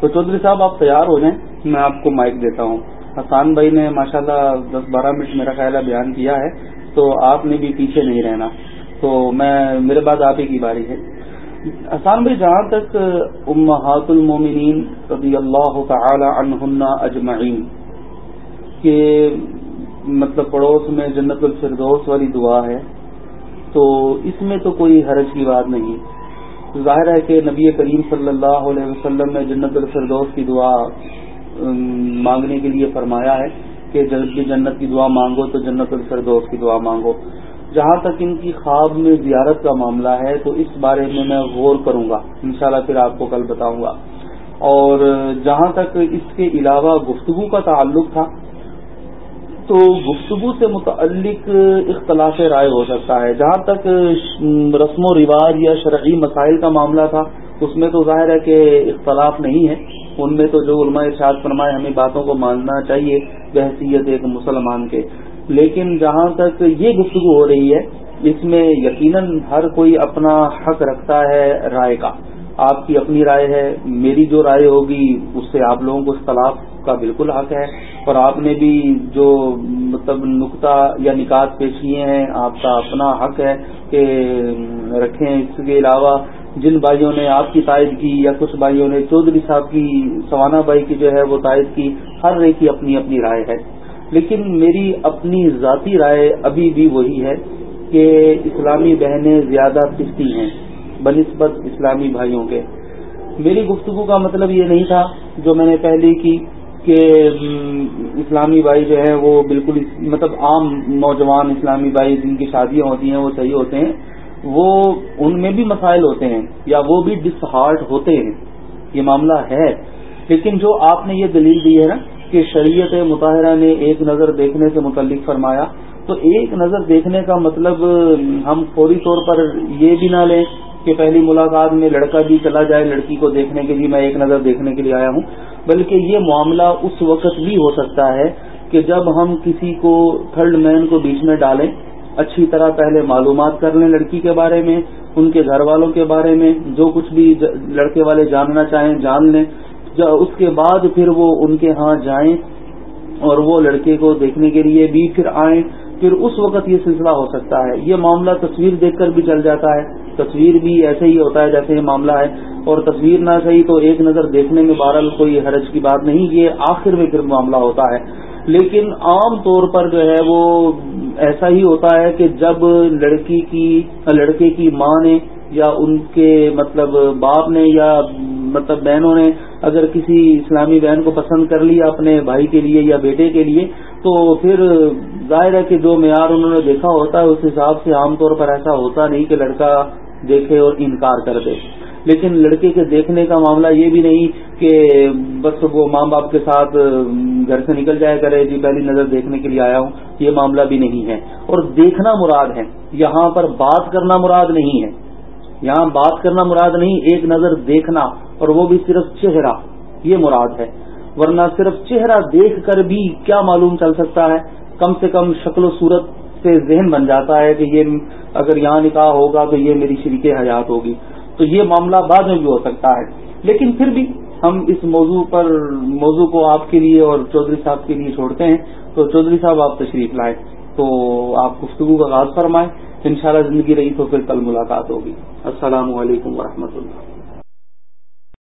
تو چودھری صاحب، آپ تیار ہو جائیں، میں آپ کو مائک دیتا ہوں۔ حسان بھائی نے ماشاءاللہ دس بارہ منٹ میرا خیال ہے بیان کیا ہے۔ تو آپ نے بھی پیچھے نہیں رہنا۔ تو میں، میرے بعد آپ ہی کی باری ہے۔ حسان بھائی جہاں تک امہات المومنین رضی اللہ تعالی عنہن اجمعین کہ مطلب پڑوس میں جنت الفردوس والی دعا ہے۔ تو اس میں تو کوئی حرج کی بات نہیں۔ ظاہر ہے کہ نبی کریم صلی اللہ علیہ وسلم نے جنت الفردوس کی دعا مانگنے کے لیے فرمایا ہے۔ کہ جب بھی جنت کی دعا مانگو تو جنت الفردوس کی دعا مانگو۔ جہاں تک ان کی خواب میں زیارت کا معاملہ ہے تو اس بارے میں میں غور کروں گا۔ انشاءاللہ پھر آپ کو کل بتاؤں گا۔ اور جہاں تک اس کے علاوہ گفتگو کا تعلق تھا، تو گفتگو سے متعلق اختلاف رائے ہو سکتا ہے۔ جہاں تک رسم و رواج یا شرعی مسائل کا معاملہ تھا، اس میں تو ظاہر ہے کہ اختلاف نہیں ہے۔ ان میں تو جو علماء ارشاد فرمائے ہمیں باتوں کو ماننا چاہیے، بحثیت ایک مسلمان کے۔ لیکن جہاں تک یہ گفتگو ہو رہی ہے، اس میں یقیناً ہر کوئی اپنا حق رکھتا ہے رائے کا۔ آپ کی اپنی رائے ہے، میری جو رائے ہوگی، اس سے آپ لوگوں کو اختلاف کا بالکل حق ہے۔ اور آپ نے بھی جو مطلب نقطہ یا نکات پیش کیے ہیں، آپ کا اپنا حق ہے کہ رکھیں۔ اس کے علاوہ جن بھائیوں نے آپ کی تائید کی یا کچھ بھائیوں نے چودھری صاحب کی سوانہ بھائی کی جو ہے وہ تائید کی، ہر ایک کی اپنی اپنی رائے ہے۔ لیکن میری اپنی ذاتی رائے ابھی بھی وہی ہے کہ اسلامی بہنیں زیادہ پستی ہیں، بنسبت اسلامی بھائیوں کے۔ میری گفتگو کا مطلب یہ نہیں تھا جو میں نے پہلے کی کہ اسلامی بھائی جو ہے وہ بالکل مطلب عام نوجوان اسلامی بھائی جن کی شادیاں ہوتی ہیں وہ صحیح ہوتے ہیں۔ وہ ان میں بھی مسائل ہوتے ہیں یا وہ بھی ڈس ہارٹ ہوتے ہیں، یہ معاملہ ہے۔ لیکن جو آپ نے یہ دلیل دی ہے نا کہ شریعت مطالعہ نے ایک نظر دیکھنے سے متعلق فرمایا، تو ایک نظر دیکھنے کا مطلب ہم فوری طور پر یہ بھی نہ لیں کہ پہلی ملاقات میں لڑکا بھی چلا جائے لڑکی کو دیکھنے کے لیے، میں ایک نظر دیکھنے کے لیے آیا ہوں۔ بلکہ یہ معاملہ اس وقت بھی ہو سکتا ہے کہ جب ہم کسی کو تھرڈ مین کو بیچ میں ڈالیں اچھی طرح پہلے معلومات کر لیں لڑکی کے بارے میں، ان کے گھر والوں کے بارے میں، جو کچھ بھی لڑکے والے جاننا چاہیں جان لیں۔ اس کے بعد پھر وہ ان کے ہاں جائیں اور وہ لڑکے کو دیکھنے کے لیے بھی پھر آئیں۔ پھر اس وقت یہ سلسلہ ہو سکتا ہے۔ یہ معاملہ تصویر دیکھ کر بھی چل جاتا ہے۔ تصویر بھی ایسے ہی ہوتا ہے جیسے یہ معاملہ ہے۔ اور تصویر نہ صحیح تو ایک نظر دیکھنے میں بہرحال کوئی حرج کی بات نہیں، یہ آخر میں پھر معاملہ ہوتا ہے۔ لیکن عام طور پر جو ہے وہ ایسا ہی ہوتا ہے کہ جب لڑکی کی، لڑکے کی ماں نے یا ان کے مطلب باپ نے یا مطلب بہنوں نے اگر کسی اسلامی بہن کو پسند کر لیا اپنے بھائی کے لیے یا بیٹے کے لیے، تو پھر ظاہر ہے کہ جو معیار انہوں نے دیکھا ہوتا ہے، اس حساب سے عام طور پر ایسا ہوتا نہیں کہ لڑکا دیکھے اور انکار کر دے۔ لیکن لڑکے کے دیکھنے کا معاملہ یہ بھی نہیں کہ بس وہ ماں باپ کے ساتھ گھر سے نکل جائے کرے۔ جی پہلی نظر دیکھنے کے لیے آیا ہوں۔ یہ معاملہ بھی نہیں ہے۔ اور دیکھنا مراد ہے۔ یہاں پر بات کرنا مراد نہیں ہے۔ یہاں بات کرنا مراد نہیں، ایک نظر دیکھنا اور وہ بھی صرف چہرہ۔ یہ مراد ہے۔ ورنہ صرف چہرہ دیکھ کر بھی کیا معلوم چل سکتا ہے؟ کم سے کم شکل و صورت سے ذہن بن جاتا ہے کہ یہ، اگر یہاں نکاح ہوگا تو یہ میری شریک حیات ہوگی۔ تو یہ معاملہ بعد میں بھی ہو سکتا ہے۔ لیکن پھر بھی ہم اس موضوع پر، موضوع کو آپ کے لیے اور چودھری صاحب کے لیے چھوڑتے ہیں۔ تو چودھری صاحب، آپ تشریف لائے تو آپ گفتگو کا آغاز فرمائیں۔ انشاءاللہ زندگی رہی تو پھر کل ملاقات ہوگی۔ السلام علیکم ورحمۃ اللہ۔